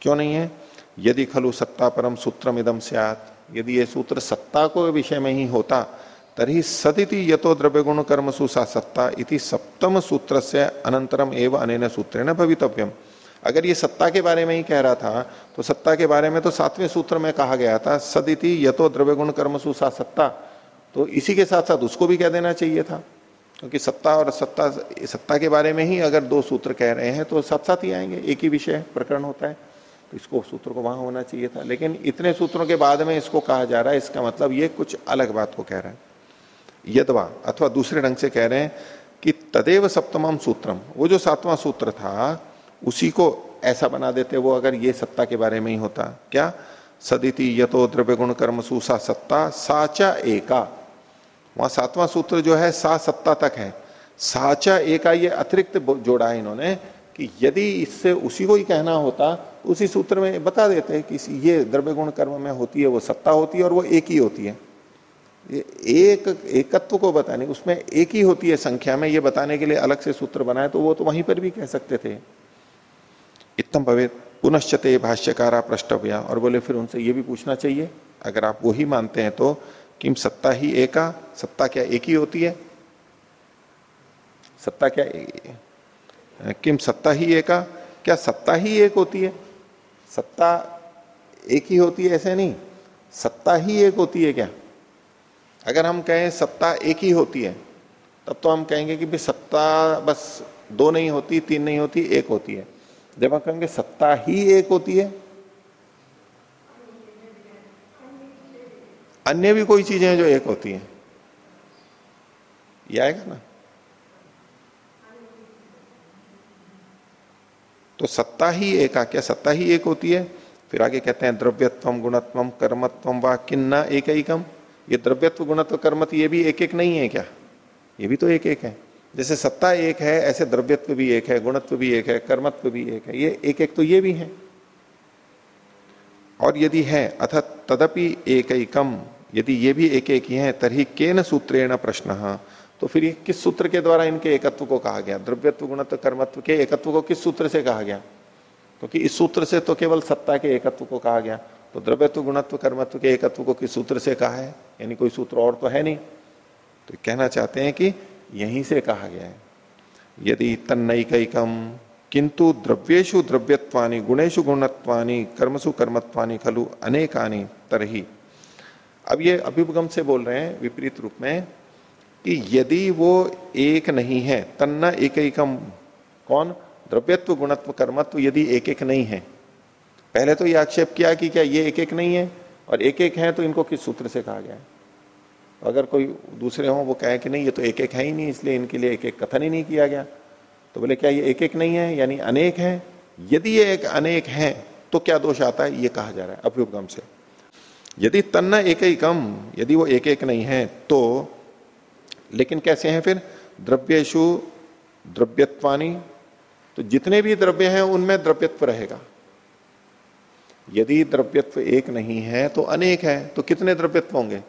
S1: क्यों नहीं है? यदि खलु सत्ता परम सूत्रम इदम सियात। यदि ये सूत्र सत्ता को विषय में ही होता तरी सदिति यतो द्रव्य गुण कर्म सुसा सत्ता इति सप्तम सूत्र से अनंतरम एवं अनेन सूत्र न भवितव्यम। अगर ये सत्ता के बारे में ही कह रहा था तो सत्ता के बारे में तो सातवें सूत्र में कहा गया था, सदिति यतो द्रव्य गुण कर्म सुसा सत्ता। तो इसी के साथ साथ उसको भी कह देना चाहिए था? क्योंकि सत्ता और सत्ता सत्ता के बारे में ही अगर दो सूत्र कह रहे हैं तो साथ साथ ही आएँगे, एक ही विषय, प्रकरण होता है। तो इसको सूत्र को वहाँ होना चाहिए था। लेकिन इतने सूत्रों के बाद में इसको कहा जा रहा है, इसका मतलब ये कुछ अलग बात को कह रहा है। यदवा अथवा दूसरे ढंग से कह रहे हैं कि तदेव सप्तम सूत्रम वो जो सातवां सूत्र था उसी को ऐसा बना देते, वो अगर ये सत्ता के बारे में ही होता। क्या? सदिति यतो द्रव्य गुण कर्म सुसा सत्ता, साचा एका। वहाँ सातवां सूत्र जो है, सा सत्ता तक है। साचा एका ये अतिरिक्त जोड़ा है इन्होंने कि यदि इससे उसी को ही कहना होता तो उसी सूत्र में बता देते कि ये द्रव्य गुण कर्म में होती है, वो सत्ता होती है और वो एक ही होती है। ये एक, एकत्व को बताने, उसमें एक ही होती है संख्या में, ये बताने के लिए अलग से सूत्र बनाए तो वो तो वहीं पर भी कह सकते थे। इतम भवे पुनश्चते भाष्यकारा प्रष्टव्या। और बोले, फिर उनसे ये भी पूछना चाहिए, अगर आप वही मानते हैं तो किम सत्ता ही एका, सत्ता क्या एक ही होती है? सत्ता क्या किम सत्ता ही एका? क्या सत्ता ही एक होती है? सत्ता एक ही होती है ऐसे नहीं। सत्ता ही एक होती है क्या? अगर हम कहें सत्ता एक ही होती है, तब तो हम कहेंगे कि भाई सत्ता बस दो नहीं होती, तीन नहीं होती, एक होती है। जब हम कहेंगे सत्ता ही एक होती है, अन्य भी कोई चीज़ें हैं जो एक होती हैं। ये आएगा ना? तो सत्ता ही एक, आ क्या सत्ता ही एक होती है? फिर आगे कहते हैं द्रव्यत्व गुणत्व कर्मत्व व किन्ना एक ही कम ये द्रव्यत्व, गुणत्व, कर्मत्व, ये भी एक एक नहीं है क्या? ये भी तो एक एक है। जैसे सत्ता एक है, ऐसे द्रव्यत्व भी एक है, गुणत्व भी एक है, कर्मत्व भी एक है, ये एक एक तो ये भी है। और यदि है अथ तदपि एक कम यदि ये भी एक एक ही है, तरही केन सूत्रेण प्रश्न? तो फिर ये किस सूत्र के द्वारा इनके एकत्व को कहा गया? द्रव्यत्व, गुणत्व, कर्मत्व के एकत्व को किस सूत्र से कहा गया? क्योंकि इस सूत्र से तो केवल सत्ता के एकत्व को कहा गया। तो द्रव्यत्व, गुणत्व, कर्मत्व के एकत्व को किस सूत्र से कहा है? यानी कोई सूत्र और तो है नहीं। तो कहना चाहते हैं कि यहीं से कहा गया है। यदि तन्नकम किंतु द्रव्येशु द्रव्यत्वानी गुणेशु गुणत्वानी, कर्मसु कर्मत्वानी खलु अनेकानी, तरही। अब ये अभिगम से बोल रहे हैं विपरीत रूप में कि यदि वो एक नहीं है, तन्ना एक एकम कौन? द्रव्यत्व, गुणत्व, कर्मत्व यदि एक एक नहीं है। पहले तो ये आक्षेप किया कि क्या ये एक एक नहीं है? और एक एक है तो इनको किस सूत्र से कहा गया है? अगर कोई दूसरे हो, वो कहे कि नहीं, ये तो एक एक है ही नहीं, इसलिए इनके लिए एक एक कथन ही नहीं किया गया। तो बोले, क्या ये एक एक नहीं है, यानी अनेक है? यदि ये एक अनेक है तो क्या दोष आता है? ये कहा जा रहा है अभ्युपगम से। यदि तन्ना एक ही कम यदि वो एक एक नहीं है तो लेकिन कैसे हैं फिर? द्रव्यशु द्रव्यत्वानी तो जितने भी द्रव्य हैं, उनमें द्रव्यत्व रहेगा। यदि द्रव्यत्व एक नहीं है तो अनेक है तो कितने द्रव्यत्व होंगे?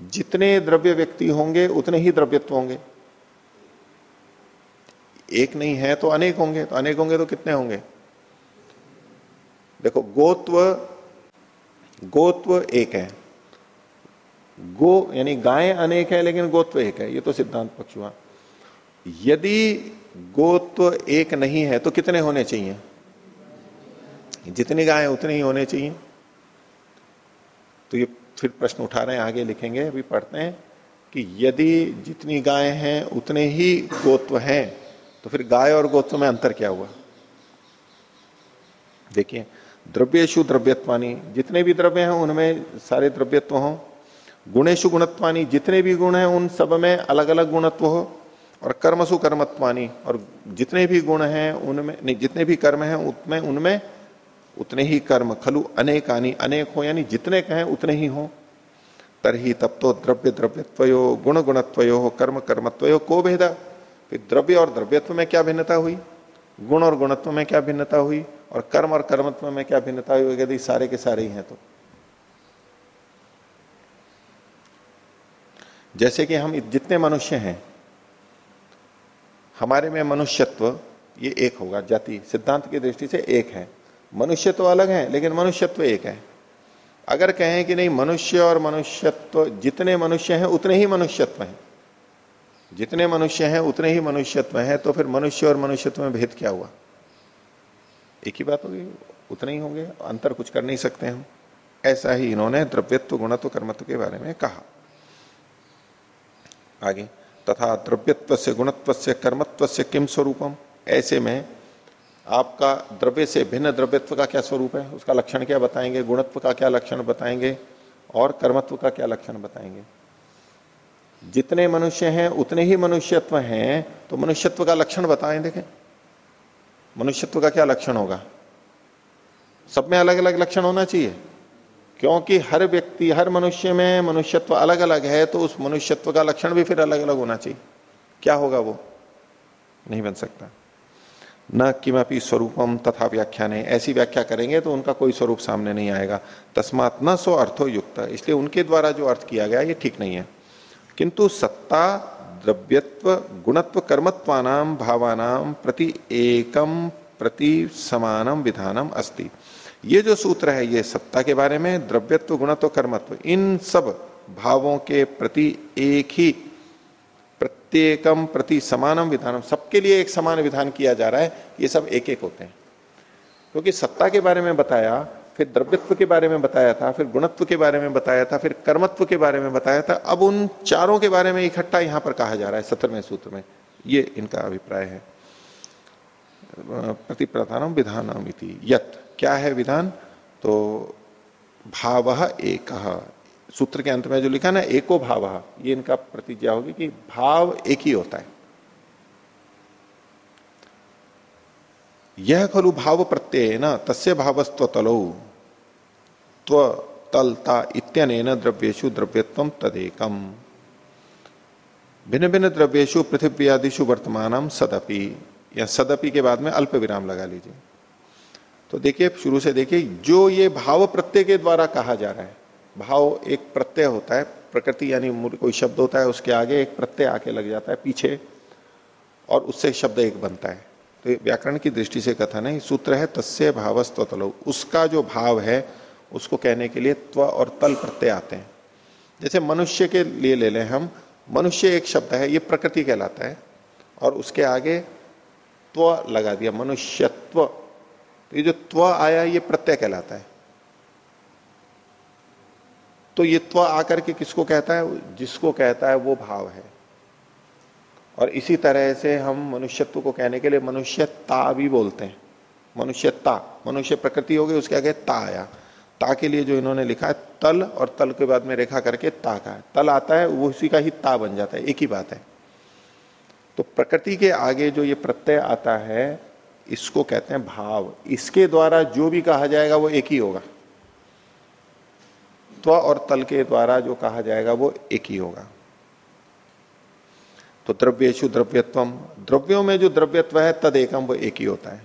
S1: जितने द्रव्य व्यक्ति होंगे, उतने ही द्रव्यत्व होंगे। एक नहीं है तो अनेक होंगे तो अनेक होंगे तो कितने होंगे? देखो, गोत्व गोत्व एक है। गो, यानी गाय अनेक है, लेकिन गोत्व एक है। ये तो सिद्धांत पक्ष हुआ। यदि गोत्व एक नहीं है तो कितने होने चाहिए? जितनी गाय, उतने ही होने चाहिए। तो ये फिर प्रश्न उठा रहे हैं, आगे लिखेंगे, अभी पढ़ते हैं कि यदि जितनी गाय हैं, उतने ही गोत्व हैं। तो फिर गाय और गोत्व में अंतर क्या हुआ? देखिए द्रव्येशु द्रव्यत्वानी, जितने भी द्रव्य हैं, उनमें सारे द्रव्यत्व हो। गुणेशु गुणत्वानी, जितने भी गुण हैं, उन सब में अलग अलग गुणत्व हो। और कर्मसु कर्मत्वानी, और जितने भी गुण हैं, उनमें, नहीं, जितने भी कर्म हैं उतने उनमें उतने ही कर्म खलु अनेक आनी अनेक हो यानी जितने कहें उतने ही हो। तरही तब तो द्रव्य द्रव्यत्वयो गुण गुणत्वयो कर्म कर्मत्वयो, को भेदा? फिर द्रव्य और द्रव्यत्व में क्या भिन्नता हुई? गुण और गुणत्व में क्या भिन्नता हुई? और कर्म और कर्मत्व में क्या भिन्नता हुई? यदि सारे के सारे ही हैं तो। जैसे कि हम जितने मनुष्य हैं, हमारे में मनुष्यत्व ये एक होगा, जाति सिद्धांत की दृष्टि से एक है। मनुष्य तो अलग है, लेकिन मनुष्यत्व एक है। अगर कहें कि नहीं, मनुष्य और मनुष्यत्व जितने मनुष्य हैं, उतने ही मनुष्यत्व हैं। जितने मनुष्य हैं, उतने ही मनुष्यत्व हैं तो फिर मनुष्य और मनुष्यत्व में भेद क्या हुआ? एक ही बात होगी, उतने ही होंगे, अंतर कुछ कर नहीं सकते हम। ऐसा ही इन्होंने द्रव्यत्व, गुणत्व, कर्मत्व के बारे में कहा। आगे, तथा द्रव्यत्व से गुणत्व से कर्मत्व से किम स्वरूपम? ऐसे में आपका द्रव्य से भिन्न द्रव्यत्व का क्या स्वरूप है? उसका लक्षण क्या बताएँगे? गुणत्व का क्या लक्षण बताएँगे? और कर्मत्व का क्या लक्षण बताएँगे? जितने मनुष्य हैं, उतने ही मनुष्यत्व हैं तो मनुष्यत्व का लक्षण बताएँ देखें। मनुष्यत्व का क्या लक्षण होगा? सब में अलग अलग लक्षण होना चाहिए। क्योंकि हर व्यक्ति, हर मनुष्य में मनुष्यत्व अलग अलग है तो उस मनुष्यत्व का लक्षण भी फिर अलग अलग होना चाहिए। क्या होगा वो? नहीं बन सकता। न किमपि स्वरूपम तथा व्याख्या नहीं ऐसी व्याख्या करेंगे तो उनका कोई स्वरूप सामने नहीं आएगा। तस्मात न सो अर्थो युक्त। इसलिए उनके द्वारा जो अर्थ किया गया, ये ठीक नहीं है। किंतु सत्ता, द्रव्यत्व, गुणत्व कर्मत्वानाम भावानाम प्रति एकम प्रति समानम विधानम अस्ति। ये जो सूत्र है, ये सत्ता के बारे में, द्रव्यत्व, गुणत्व, कर्मत्व, इन सब भावों के प्रति एक ही प्रत्येकम प्रति समानम विधानम सबके लिए एक समान विधान किया जा रहा है, ये सब एक एक होते हैं। क्योंकि सत्ता के बारे में बताया, फिर द्रव्यत्व के बारे में बताया था, फिर गुणत्व के बारे में बताया था, फिर कर्मत्व के बारे में बताया था, अब उन चारों के बारे में इकट्ठा यहाँ पर कहा जा रहा है सत्रहवें सूत्र में। ये इनका अभिप्राय है। प्रति प्रधानम विधानम यत, क्या है विधान? तो भाव एक। सूत्र के अंत में जो लिखा ना, एको भाव, ये इनका प्रतिज्ञा होगी कि भाव एक ही होता है। यह खलु भाव प्रत्यय न, तस्य भावस्व तलो, त्व तलता इत्यन द्रव्येशु द्रव्यत्व तदेकम। भिन्न भिन्न द्रव्येशु पृथ्वी आदिशु वर्तमान सदपि, या सदपि के बाद में अल्प विराम लगा लीजिए। तो देखिए, शुरू से देखिए, जो ये भाव प्रत्यय के द्वारा कहा जा रहा है भाव एक प्रत्यय होता है, प्रकृति यानी कोई शब्द होता है, उसके आगे एक प्रत्यय आके लग जाता है, पीछे, और उससे शब्द एक बनता है। तो व्याकरण की दृष्टि से कथन है सूत्र है, तस्य भावस्तलो उसका जो भाव है, उसको कहने के लिए त्व और तल प्रत्यय आते हैं। जैसे मनुष्य के लिए ले लें हम, मनुष्य एक शब्द है, ये प्रकृति कहलाता है, और उसके आगे त्व लगा दिया, मनुष्यत्व। तो ये जो त्व आया, ये प्रत्यय कहलाता है। तो ये त्व आकर के किसको कहता है? जिसको कहता है, वो भाव है। और इसी तरह से हम मनुष्यत्व को कहने के लिए मनुष्यता भी बोलते हैं। मनुष्यता, मनुष्य प्रकृति हो गई, उसके आगे ता आया। ता के लिए जो इन्होंने लिखा है, तल, और तल के बाद में रेखा करके ता का है। तल आता है, वो उसी का ही ता बन जाता है, एक ही बात है। तो प्रकृति के आगे जो ये प्रत्यय आता है, इसको कहते हैं भाव। इसके द्वारा जो भी कहा जाएगा, वो एक ही होगा। त्व और तल के द्वारा जो कहा जाएगा वो एक ही होगा। तो द्रव्येशु द्रव्यत्व द्रव्यों में जो द्रव्यत्व है तद एकम वो एक ही होता है।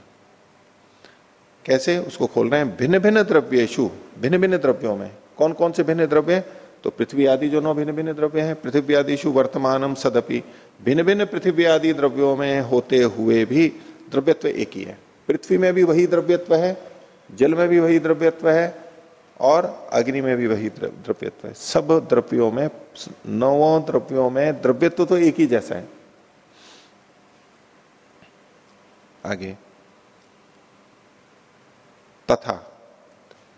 S1: कैसे? उसको खोल रहे हैं। भिन्न भिन्न द्रव्येशु भिन्न भिन्न द्रव्यों में। कौन कौन से भिन्न द्रव्य? तो पृथ्वी आदि जो नौ भिन्न भिन्न द्रव्य हैं। पृथ्वी आदिशु वर्तमानम सदपि। भिन्न भिन्न पृथ्वी आदि द्रव्यों में होते हुए भी द्रव्यत्व एक ही है। पृथ्वी में भी वही द्रव्यत्व है, जल में भी वही द्रव्यत्व है और अग्नि में भी वही द्रव्यत्व है। सब द्रव्यों में नवों द्रव्यों में द्रव्यत्व तो एक ही जैसा है। आगे। तथा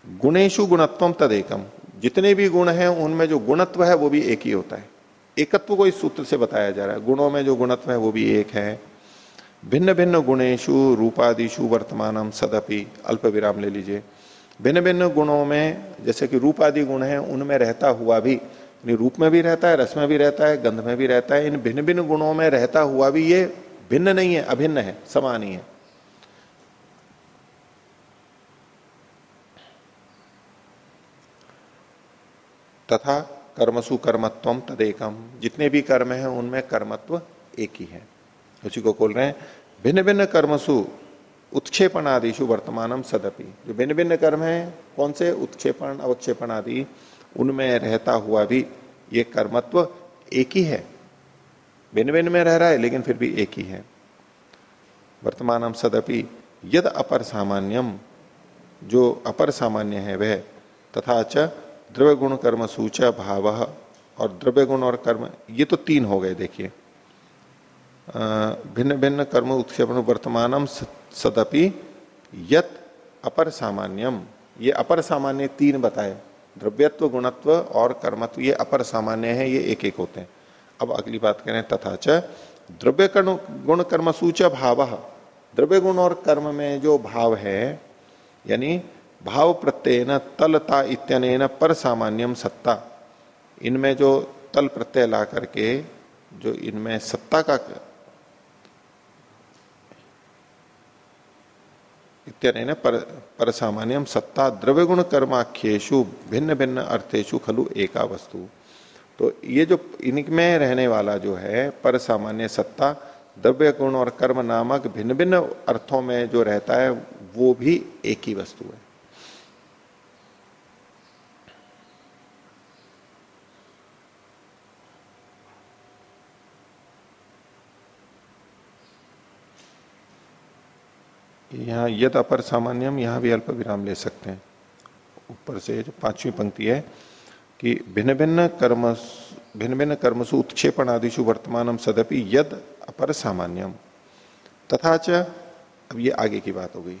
S1: गुणेशु गुणत्वम तदेकम जितने भी गुण हैं, उनमें जो गुणत्व है, वो भी एक ही होता है। एकत्व को इस सूत्र से बताया जा रहा है। गुणों में जो गुणत्व है, वो भी एक है। भिन्न भिन्न गुणेशु रूपादिशु वर्तमानम, सदपि अल्प विराम ले लीजिए। भिन्न भिन्न गुणों में, जैसे कि रूप आदि गुण है, उनमें रहता हुआ भी रूप में भी रहता है, रस में भी रहता है, गंध में भी रहता है, इन भिन्न भिन्न गुणों में रहता हुआ भी ये भिन्न नहीं है, अभिन्न है, समान ही है। तथा कर्मसु कर्मत्व तदेकम जितने भी कर्म हैं, उनमें कर्मत्व एक ही है। उसी को खोल रहे हैं। भिन्न भिन्न कर्मसु उत्क्षेपण आदिशु वर्तमानम सदपि। जो भिन्न भिन्न कर्म है, कौन से उत्क्षेपण अवक्षेपण आदि उनमें रहता हुआ भी ये कर्मत्व एक ही है। भिन्न भिन्न में रह रहा है, लेकिन फिर भी एक ही है। वर्तमानम सदपि, यद अपर सामान्यम, जो अपर सामान्य है वह, तथा च द्रव्य गुण कर्म सूच भाव, और द्रव्य गुण और कर्म, ये तो तीन हो गए, देखिए। भिन्न भिन्न कर्म उत्क्षेपण वर्तमानम सदपि यत अपर सामान्यम ये अपर सामान्य तीन बताए। द्रव्यत्व, गुणत्व और कर्मत्व, ये अपर सामान्य है, ये एक एक होते हैं। अब अगली बात करें तथा च, द्रव्य गुण कर्म सूच भाव। द्रव्य गुण और कर्म में जो भाव है, यानी भाव प्रत्यय न तलता इत्यन पर सामान्यम सत्ता। इनमें जो तल प्रत्यय ला करके, जो इनमें सत्ता का इत्यन पर, पर सामान्य सत्ता द्रव्य गुण कर्माख्येशु भिन्न भिन्न अर्थेशु खलु एका वस्तु। तो ये जो इनमें रहने वाला जो है पर सामान्य सत्ता द्रव्य गुण और कर्म नामक भिन्न भिन्न अर्थों में जो रहता है वो भी एक ही वस्तु है। यहाँ यद अपर सामान्यम, यहाँ भी अल्प विराम ले सकते हैं। ऊपर से जो पांचवी पंक्ति है कि भिन्न भिन्न कर्म भिन्न भिन्न कर्मसु उत्क्षेपण आदिशु वर्तमानम सदपि यद अपर सामान्यम। तथा च, अब ये आगे की बात हो गई।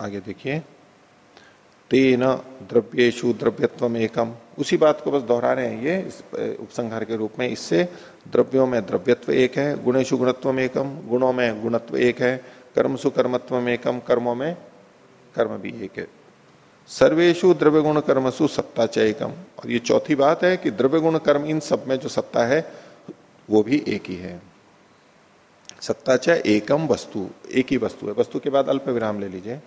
S1: आगे देखिए। तेन द्रव्येशु द्रव्यत्व एकम उसी बात को बस दोहरा रहे हैं ये उपसंहार के रूप में इससे द्रव्यों में द्रव्यत्व एक है गुणेशु गुणत्व एकम, गुणों में गुणत्व एक है, कर्मसु कर्मत्व में एकम, कर्मों में कर्म भी एक है। सर्वेशु द्रव्य गुण कर्मसु सत्ता च एकम। और ये चौथी बात है कि द्रव्य गुण कर्म इन सब में जो सत्ता है, वो भी एक ही है। सत्ता च एकम वस्तु, एक ही वस्तु है। वस्तु के बाद अल्प विराम ले लीजिए।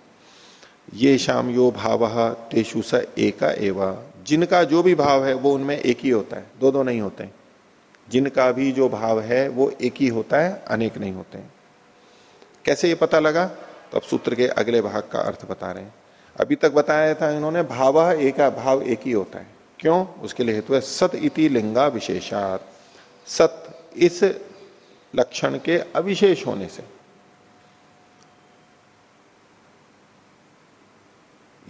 S1: ये शाम यो भाव तेषु स एका एवा। जिनका जो भी भाव है, वो उनमें एक ही होता है। दो दो नहीं होते जिनका भी जो भाव है, वो एक ही होता है, अनेक नहीं होते कैसे ये पता लगा? तो अब सूत्र के अगले भाग का अर्थ बता रहे हैं। अभी तक बताया था इन्होंने, भाव एक भाव एक ही होता है। क्यों? उसके लिए हेतु है, सत इति लिंगा विशेषात। सत इस लक्षण के अविशेष होने से।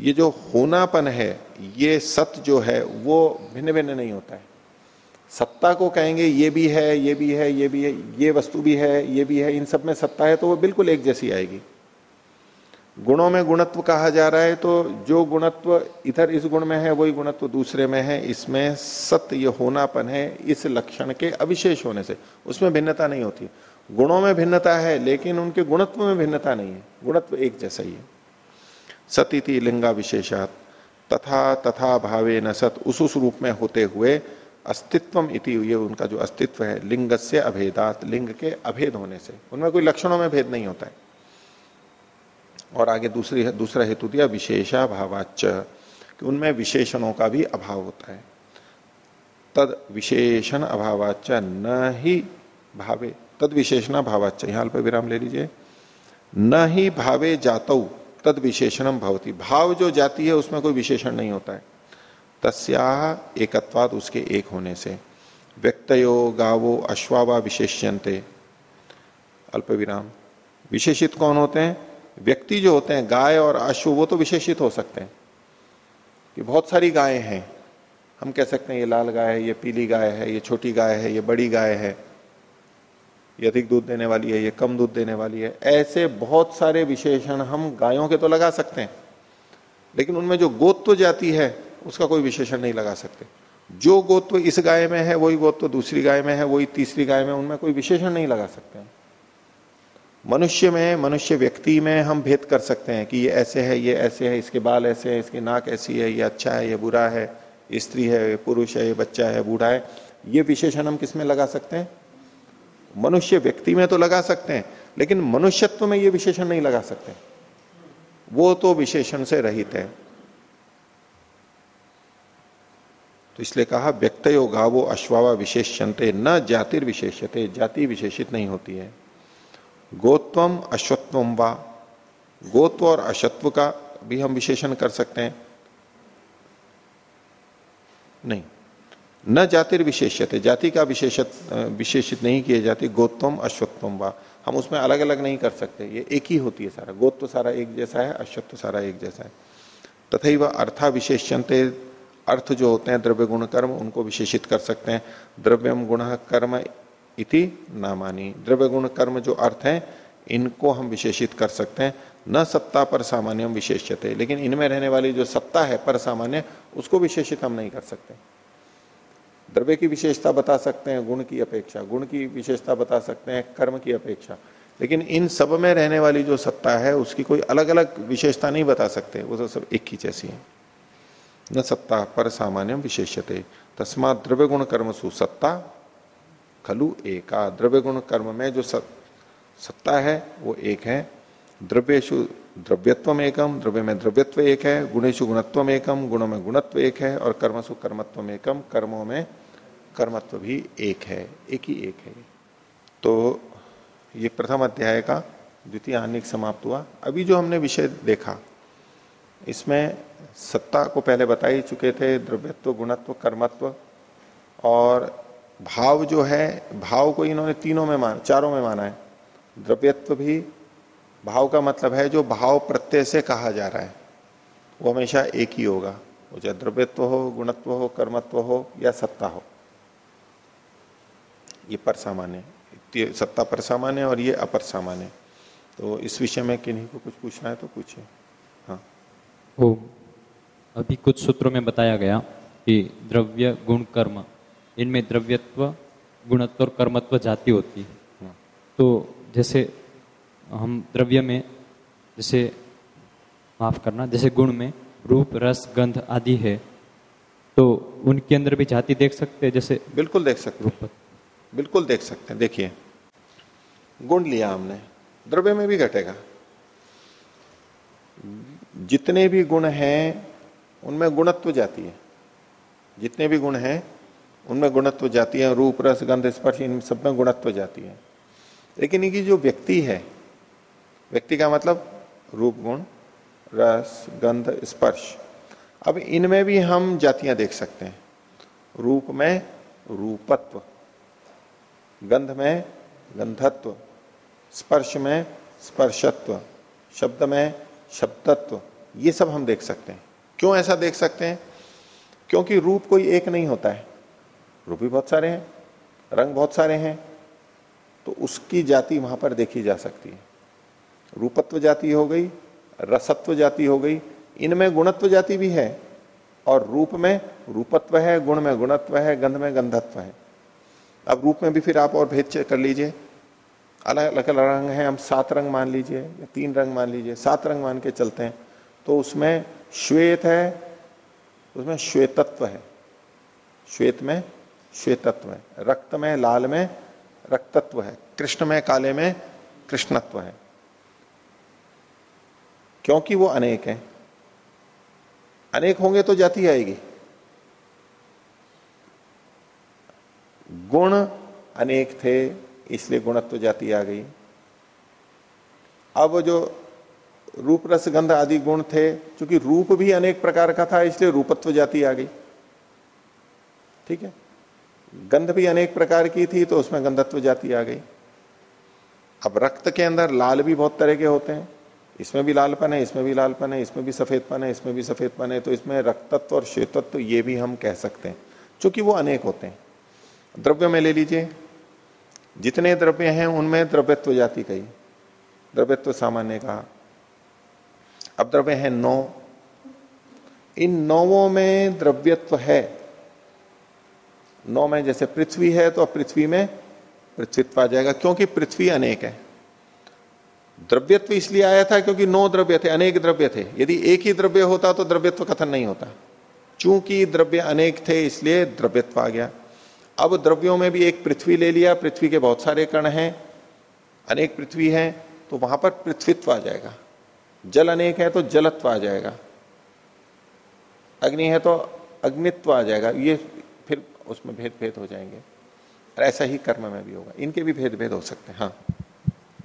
S1: ये जो होनापन है, ये सत जो है, वो भिन्न भिन्न नहीं होता है। सत्ता को कहेंगे, ये भी है, ये भी है, ये भी है, ये वस्तु भी है, ये भी है, इन सब में सत्ता है तो वो बिल्कुल एक जैसी आएगी। गुणों में गुणत्व कहा जा रहा है तो जो गुणत्व इधर इस गुण में है, वही गुणत्व दूसरे में है। इसमें सत्य, ये होनापन है, इस लक्षण के अविशेष होने से। उसमें भिन्नता नहीं होती। गुणों में भिन्नता है, लेकिन उनके गुणत्व में भिन्नता नहीं है। गुणत्व एक जैसा ही है। सती लिंगा विशेषात तथा तथा भावे न सत उस उस रूप में होते हुए अस्तित्वम इति ये उनका जो अस्तित्व है लिंग से अभेदात, लिंग के अभेद होने से। उनमें कोई लक्षणों में भेद नहीं होता है। और आगे दूसरी दूसरा हेतु दिया, विशेषा भावाच कि उनमें विशेषणों का भी अभाव होता है। तद विशेषण अभावाच न ही भावे, तद विशेषणा भावाच यहाँ पर विराम ले लीजिए। न ही भावे जातौ तद विशेषणम भवती। भाव जो जाती है, उसमें कोई विशेषण नहीं होता है। तस्या एकत्वाद उसके एक होने से। व्यक्तयो गावो अश्वावा विशेष्यंते अल्प विराम विशेषित कौन होते हैं? व्यक्ति जो होते हैं, गाय और अश्व, वो तो विशेषित हो सकते हैं। कि बहुत सारी गायें हैं। हम कह सकते हैं, ये लाल गाय है, ये पीली गाय है, ये छोटी गाय है, ये बड़ी गाय है। ये अधिक दूध देने वाली है, ये कम दूध देने वाली है। ऐसे बहुत सारे विशेषण हम गायों के तो लगा सकते हैं, लेकिन उनमें जो गोत्व जाती है, उसका कोई विशेषण नहीं लगा सकते। जो गोत्व इस गाय में है, वही गोत्व दूसरी गाय में है, वही तीसरी गाय में, उनमें कोई विशेषण नहीं लगा सकते मनुष्य में, मनुष्य व्यक्ति में हम भेद कर सकते हैं कि ये ऐसे है, ये ऐसे है, इसके बाल ऐसे है, इसकी नाक ऐसी है, ये अच्छा है, ये बुरा है स्त्री है, ये पुरुष है, ये बच्चा है, बूढ़ा है। ये विशेषण हम किसमें लगा सकते हैं? मनुष्य व्यक्ति में तो लगा सकते हैं, लेकिन मनुष्यत्व में ये विशेषण नहीं लगा सकते। वो तो विशेषण से रहित है। तो इसलिए कहा व्यक्त योगा वो अश्वावा विशेषते न जातिर विशेषते जाति विशेषित नहीं होती है। गोत्वम अश्वत्वम वा, गोत्व और अश्वत्व का भी हम विशेषण कर सकते हैं। नहीं। न जातिर विशेषते जाति का विशेषित विशेषित नहीं किए जाते, गोत्वम अश्वत्वम वा। हम उसमें अलग अलग नहीं कर सकते, ये एक ही होती है सारा। गोत्व सारा एक जैसा है अश्वत्व सारा एक जैसा है। तथा वह अर्था विशेषते अर्थ जो होते हैं, द्रव्य गुण कर्म, उनको विशेषित कर सकते हैं। द्रव्यम गुण कर्म इति नामानी। द्रव्य गुण कर्म जो अर्थ है, इनको हम विशेषित कर सकते हैं। न सत्ता पर सामान्य विशेषते लेकिन इनमें रहने वाली जो सत्ता है, पर सामान्य, उसको विशेषित हम नहीं कर सकते। द्रव्य की विशेषता बता सकते हैं, गुण की अपेक्षा। गुण की विशेषता बता सकते हैं, कर्म की अपेक्षा। लेकिन इन सब में रहने वाली जो सत्ता है, उसकी कोई अलग अलग विशेषता नहीं बता सकते। वो तो सब एक ही जैसी है। न सत्ता पर सामान्य विशेषते तस्मा द्रव्य गुण कर्म सुसत्ता खलु एका। द्रव्य गुण कर्म में जो सत्ता है, वो एक है। द्रव्यशु द्रव्यत्व एकम द्रव्य में द्रव्यत्व एक है गुणेशु गुणत्व एकम गुणों में गुणत्व एक है, और कर्मसु कर्मत्व एकम कर्मों में कर्मत्व भी एक है, एक ही एक है तो ये प्रथम अध्याय का द्वितीय हानिक समाप्त हुआ। अभी जो हमने विषय देखा, इसमें सत्ता को पहले बता ही चुके थे, द्रव्यत्व, गुणत्व, कर्मत्व, और भाव जो है, भाव को इन्होंने तीनों में मान चारों में माना है। द्रव्यत्व भी भाव का मतलब है जो भाव प्रत्यय से कहा जा रहा है वो हमेशा एक ही होगा। वो चाहे द्रव्यत्व हो गुणत्व हो कर्मत्व हो या सत्ता हो। ये पर सामान्य सत्ता पर सामान्य और ये अपर सामान्य तो इस विषय में किन्हीं को कुछ पूछना है तो पूछिए। हाँ।
S2: ओ अभी कुछ सूत्रों में बताया गया कि द्रव्य गुण कर्म इनमें द्रव्यत्व गुणत्व और कर्मत्व जाति होती है। हाँ। तो जैसे हम द्रव्य में जैसे माफ़ करना जैसे गुण में रूप रस गंध आदि है तो उनके अंदर भी जाति देख सकते हैं जैसे
S1: बिल्कुल देख सकते रूप। बिल्कुल देख सकते हैं। देखिए गुण लिया हमने द्रव्य में भी घटेगा। जितने भी गुण हैं उनमें गुणत्व जाती है। जितने भी गुण हैं उनमें गुणत्व जाती है। रूप रस गंध स्पर्श इन सब में गुणत्व जाती है। लेकिन इनकी जो व्यक्ति है व्यक्ति का मतलब रूप, गुण, रस, गंध, स्पर्श। अब इनमें भी हम जातियाँ देख सकते हैं। रूप में रूपत्व, गंध में गंधत्व, स्पर्श में स्पर्शत्व, शब्द में शब्दत्व, ये सब हम देख सकते हैं। क्यों ऐसा देख सकते हैं? क्योंकि रूप कोई एक नहीं होता है। रूप भी बहुत सारे हैं, रंग बहुत सारे हैं तो उसकी जाति वहाँ पर देखी जा सकती है। रूपत्व जाति हो गई, रसत्व जाति हो गई, इनमें गुणत्व जाति भी है और रूप में रूपत्व है, गुण में गुणत्व है, गंध में गंधत्व है। अब रूप में भी फिर आप और भेद कर लीजिए। अलग अलग रंग है, हम सात रंग मान लीजिए या तीन रंग मान लीजिए, सात रंग मान के चलते हैं। तो उसमें श्वेत है, उसमें श्वेतत्व है। श्वेत में श्वेतत्व है, रक्त में लाल में रक्तत्व है, कृष्ण में काले में कृष्णत्व है। क्योंकि वो अनेक है। अनेक होंगे तो जाति आएगी। गुण अनेक थे, इसलिए गुणत्व तो जाति आ गई। अब जो रूप रस गंध आदि गुण थे क्योंकि रूप भी अनेक प्रकार का था, इसलिए रूपत्व जाति आ गई। ठीक है? गंध भी अनेक प्रकार की थी तो उसमें गंधत्व जाति आ गई। अब रक्त के अंदर लाल भी बहुत तरह के होते हैं। इसमें भी लालपन है, इसमें भी लालपन है, इसमें भी सफेदपन है, इसमें भी सफेदपन है तो इसमें रक्तत्व और श्वेतत्व ये भी हम कह सकते हैं, चूँकि वो अनेक होते हैं। द्रव्य में ले लीजिए, जितने द्रव्य हैं उनमें द्रव्यत्व जाति कही, द्रव्यत्व सामान्य कहा। अब द्रव्य है नौ, इन नौवों में द्रव्यत्व है। नौ में जैसे पृथ्वी है तो पृथ्वी में पृथ्वीत्व आ जाएगा, क्योंकि पृथ्वी अनेक है। द्रव्यत्व इसलिए आया था क्योंकि नौ द्रव्य थे, अनेक द्रव्य थे। यदि एक ही द्रव्य होता तो द्रव्यत्व कथन नहीं होता। चूँकि द्रव्य अनेक थे, इसलिए द्रव्यत्व आ गया। अब द्रव्यों में भी एक पृथ्वी ले लिया, पृथ्वी के बहुत सारे कण हैं, अनेक पृथ्वी है तो वहाँ पर पृथ्वीत्व आ जाएगा। जल अनेक है तो जलत्व आ जाएगा। अग्नि है तो अग्नित्व आ जाएगा। ये फिर उसमें भेद भेद हो जाएँगे। और ऐसा ही कर्म में भी होगा। इनके भी भेद भेद हो सकते हैं हाँ।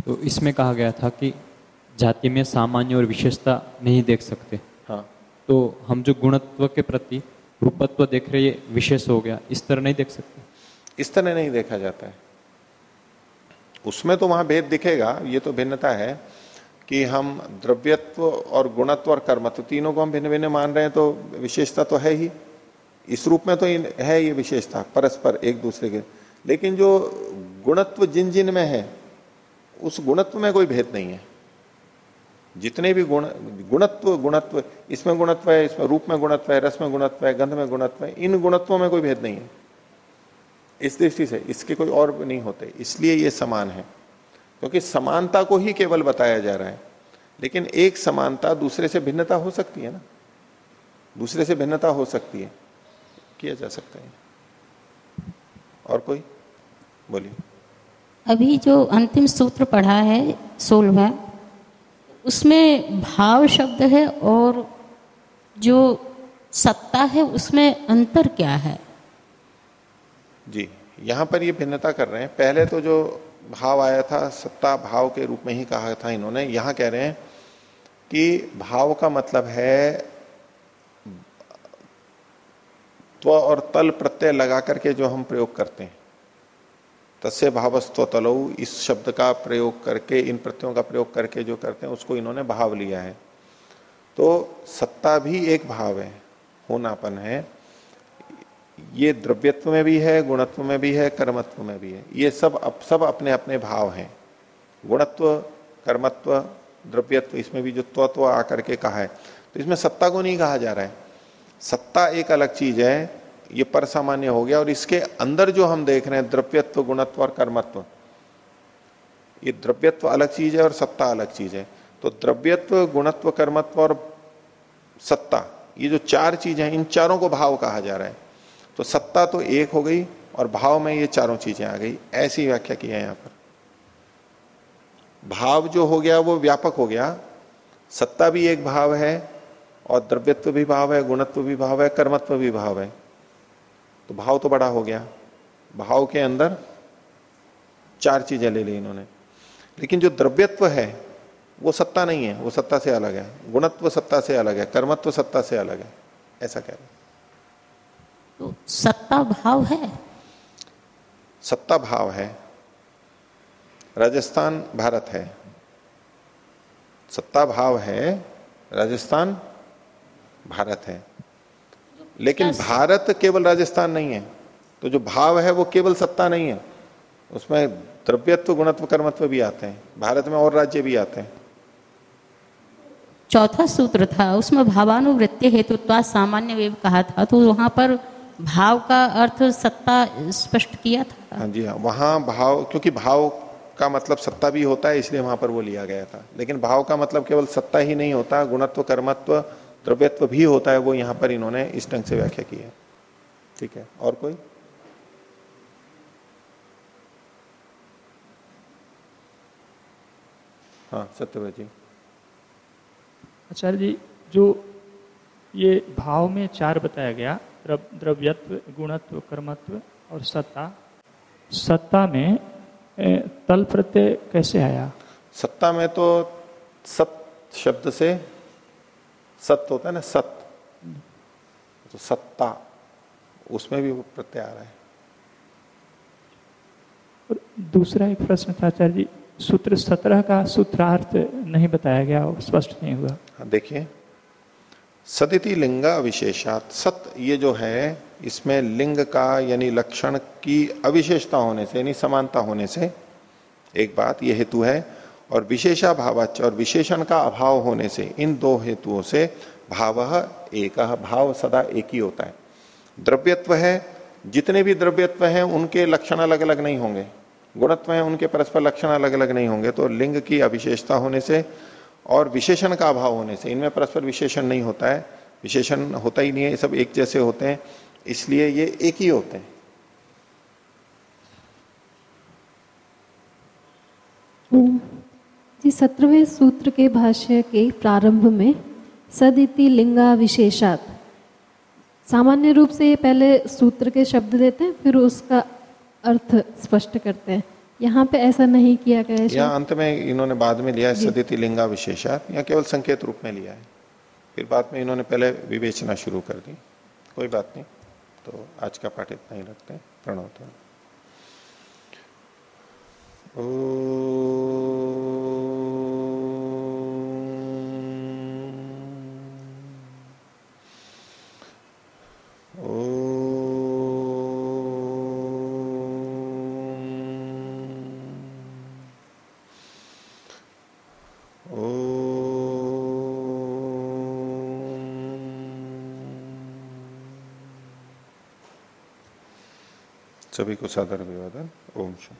S2: तो इसमें कहा गया था कि जाति में सामान्य और विशेषता नहीं देख सकते।
S1: हाँ।
S2: तो हम जो गुणत्व के प्रति रूपत्व देख रहे विशेष हो गया। इस तरह नहीं देख सकते।
S1: इस तरह नहीं देखा जाता है। उसमें तो वहाँ भेद दिखेगा ये तो भिन्नता है कि हम द्रव्यत्व और गुणत्व और कर्मत्व तीनों को हम भिन्न भिन्न मान रहे हैं तो विशेषता तो है ही। इस रूप में तो है ये विशेषता परस्पर एक दूसरे के। लेकिन जो गुणत्व जिन जिन में है उस गुणत्व में कोई भेद नहीं है। जितने भी गुण, गुणत्व गुणत्व, इसमें गुणत्व है, इसमें रूप में गुणत्व है, रस में गुणत्व है, गंध में गुणत्व है, इन गुणत्वों में कोई भेद नहीं है। इस दृष्टि से, इसके कोई और नहीं होते, इसलिए ये समान है। क्योंकि समानता को ही केवल बताया जा रहा है, लेकिन एक समानता दूसरे से भिन्नता हो सकती है ना? दूसरे से भिन्नता हो सकती है, किया जा सकता है। और कोई? बोलिए।
S4: अभी जो अंतिम सूत्र पढ़ा है, सोलवा, उसमें भाव शब्द है और जो सत्ता है, उसमें अंतर क्या है?
S1: जी, यहाँ पर ये भिन्नता कर रहे हैं। पहले तो जो भाव आया था, सत्ता भाव के रूप में ही कहा था इन्होंने। यहाँ कह रहे हैं कि भाव का मतलब है त्व और तल प्रत्यय लगा करके जो हम प्रयोग करते हैं। तस्य भावस्व तलऊ इस शब्द का प्रयोग करके इन प्रत्ययों का प्रयोग करके जो करते हैं उसको इन्होंने भाव लिया है। तो सत्ता भी एक भाव है होनापन है। ये द्रव्यत्व में भी है गुणत्व में भी है कर्मत्व में भी है। ये सब अप, सब अपने अपने भाव हैं। गुणत्व कर्मत्व द्रव्यत्व इसमें भी जो तत्व आकर के कहा है। तो इसमें सत्ता को नहीं कहा जा रहा है। सत्ता एक अलग चीज़ है ये पर सामान्य हो गया और इसके अंदर जो हम देख रहे हैं, द्रव्यत्व, गुणत्व और कर्मत्व। ये द्रव्यत्व अलग चीज़ है और सत्ता अलग चीज़ है। तो द्रव्यत्व, गुणत्व, कर्मत्व और सत्ता, ये जो चार चीज़ हैं, इन चारों को भाव कहा जा रहा है। तो सत्ता तो एक हो गई और भाव में ये चारों चीज़ें आ गई। ऐसी व्याख्या की है यहाँ पर। भाव जो हो गया, वो व्यापक हो गया। सत्ता भी एक भाव है और द्रव्यत्व भी भाव है, गुणत्व भी भाव है, कर्मत्व भी भाव है। तो भाव तो बड़ा हो गया। भाव के अंदर चार चीज़ें ले ली इन्होंने। लेकिन जो द्रव्यत्व है वो सत्ता नहीं है वो सत्ता से अलग है। गुणत्व सत्ता से अलग है कर्मत्व सत्ता से अलग है ऐसा कह रहे
S4: तो सत्ता भाव है?
S1: सत्ता भाव है। राजस्थान भारत है। सत्ता भाव है राजस्थान भारत है। लेकिन भारत केवल राजस्थान नहीं है। तो जो भाव है वो केवल सत्ता नहीं है। उसमें द्रव्यत्व गुणत्व कर्मत्व भी आते हैं। भारत में और राज्य भी आते हैं।
S4: चौथा सूत्र था उसमें भावानुवृत्ति हेतुत्व सामान्य वेव कहा था। तो वहाँ पर भाव का अर्थ सत्ता स्पष्ट किया था।
S1: हाँ जी हाँ। वहाँ भाव क्योंकि भाव का मतलब सत्ता भी होता है इसलिए वहाँ पर वो लिया गया था। लेकिन भाव का मतलब केवल सत्ता ही नहीं होता गुणत्व कर्मत्व द्रव्यत्व भी होता है वो यहाँ पर इन्होंने इस ढंग से व्याख्या की है। ठीक है? और कोई? हाँ सत्यव्रत जी।
S7: आचार्य जी जो ये भाव में चार बताया गया द्रव्यत्व गुणत्व कर्मत्व और सत्ता। सत्ता में तल प्रत्यय कैसे आया?
S1: सत्ता में तो सत शब्द से सत्य होता है ना सत्य तो सत्ता उसमें भी वो प्रत्यय आ रहा है।
S7: और दूसरा एक प्रश्न था आचार्य जी सूत्र सत्रह का सूत्रार्थ नहीं बताया गया स्पष्ट नहीं हुआ।
S1: हाँ देखिए। सदिति लिंग अविशेषात सत ये जो है इसमें लिंग का यानी लक्षण की अविशेषता होने से यानी समानता होने से एक बात ये हेतु है और विशेषा भावाच और विशेषण का अभाव होने से, इन दो हेतुओं से भाव एक, भाव सदा एक ही होता है। द्रव्यत्व है, जितने भी द्रव्यत्व हैं, उनके लक्षण अलग अलग नहीं होंगे। गुणत्व हैं, उनके परस्पर लक्षण अलग अलग नहीं होंगे। तो लिंग की अविशेषता होने से और विशेषण का अभाव होने से, इनमें परस्पर विशेषण नहीं होता है। विशेषण होता ही नहीं है सब एक जैसे होते हैं, इसलिए ये एक ही होते हैं
S5: जी सत्रहवें सूत्र के भाष्य के प्रारंभ में सदिति लिंगा विशेषात सामान्य रूप से ये पहले सूत्र के शब्द देते हैं फिर उसका अर्थ स्पष्ट करते हैं। यहाँ पे ऐसा नहीं किया गया
S1: यहाँ अंत में इन्होंने बाद में लिया है सदिति लिंगा विशेषात या केवल संकेत रूप में लिया है। फिर बाद में इन्होंने पहले विवेचना शुरू कर दी। कोई बात नहीं तो आज का पाठ इतना ही रखते हैं। प्रणव तो। सभी წევიკო სადარბევადან ომში.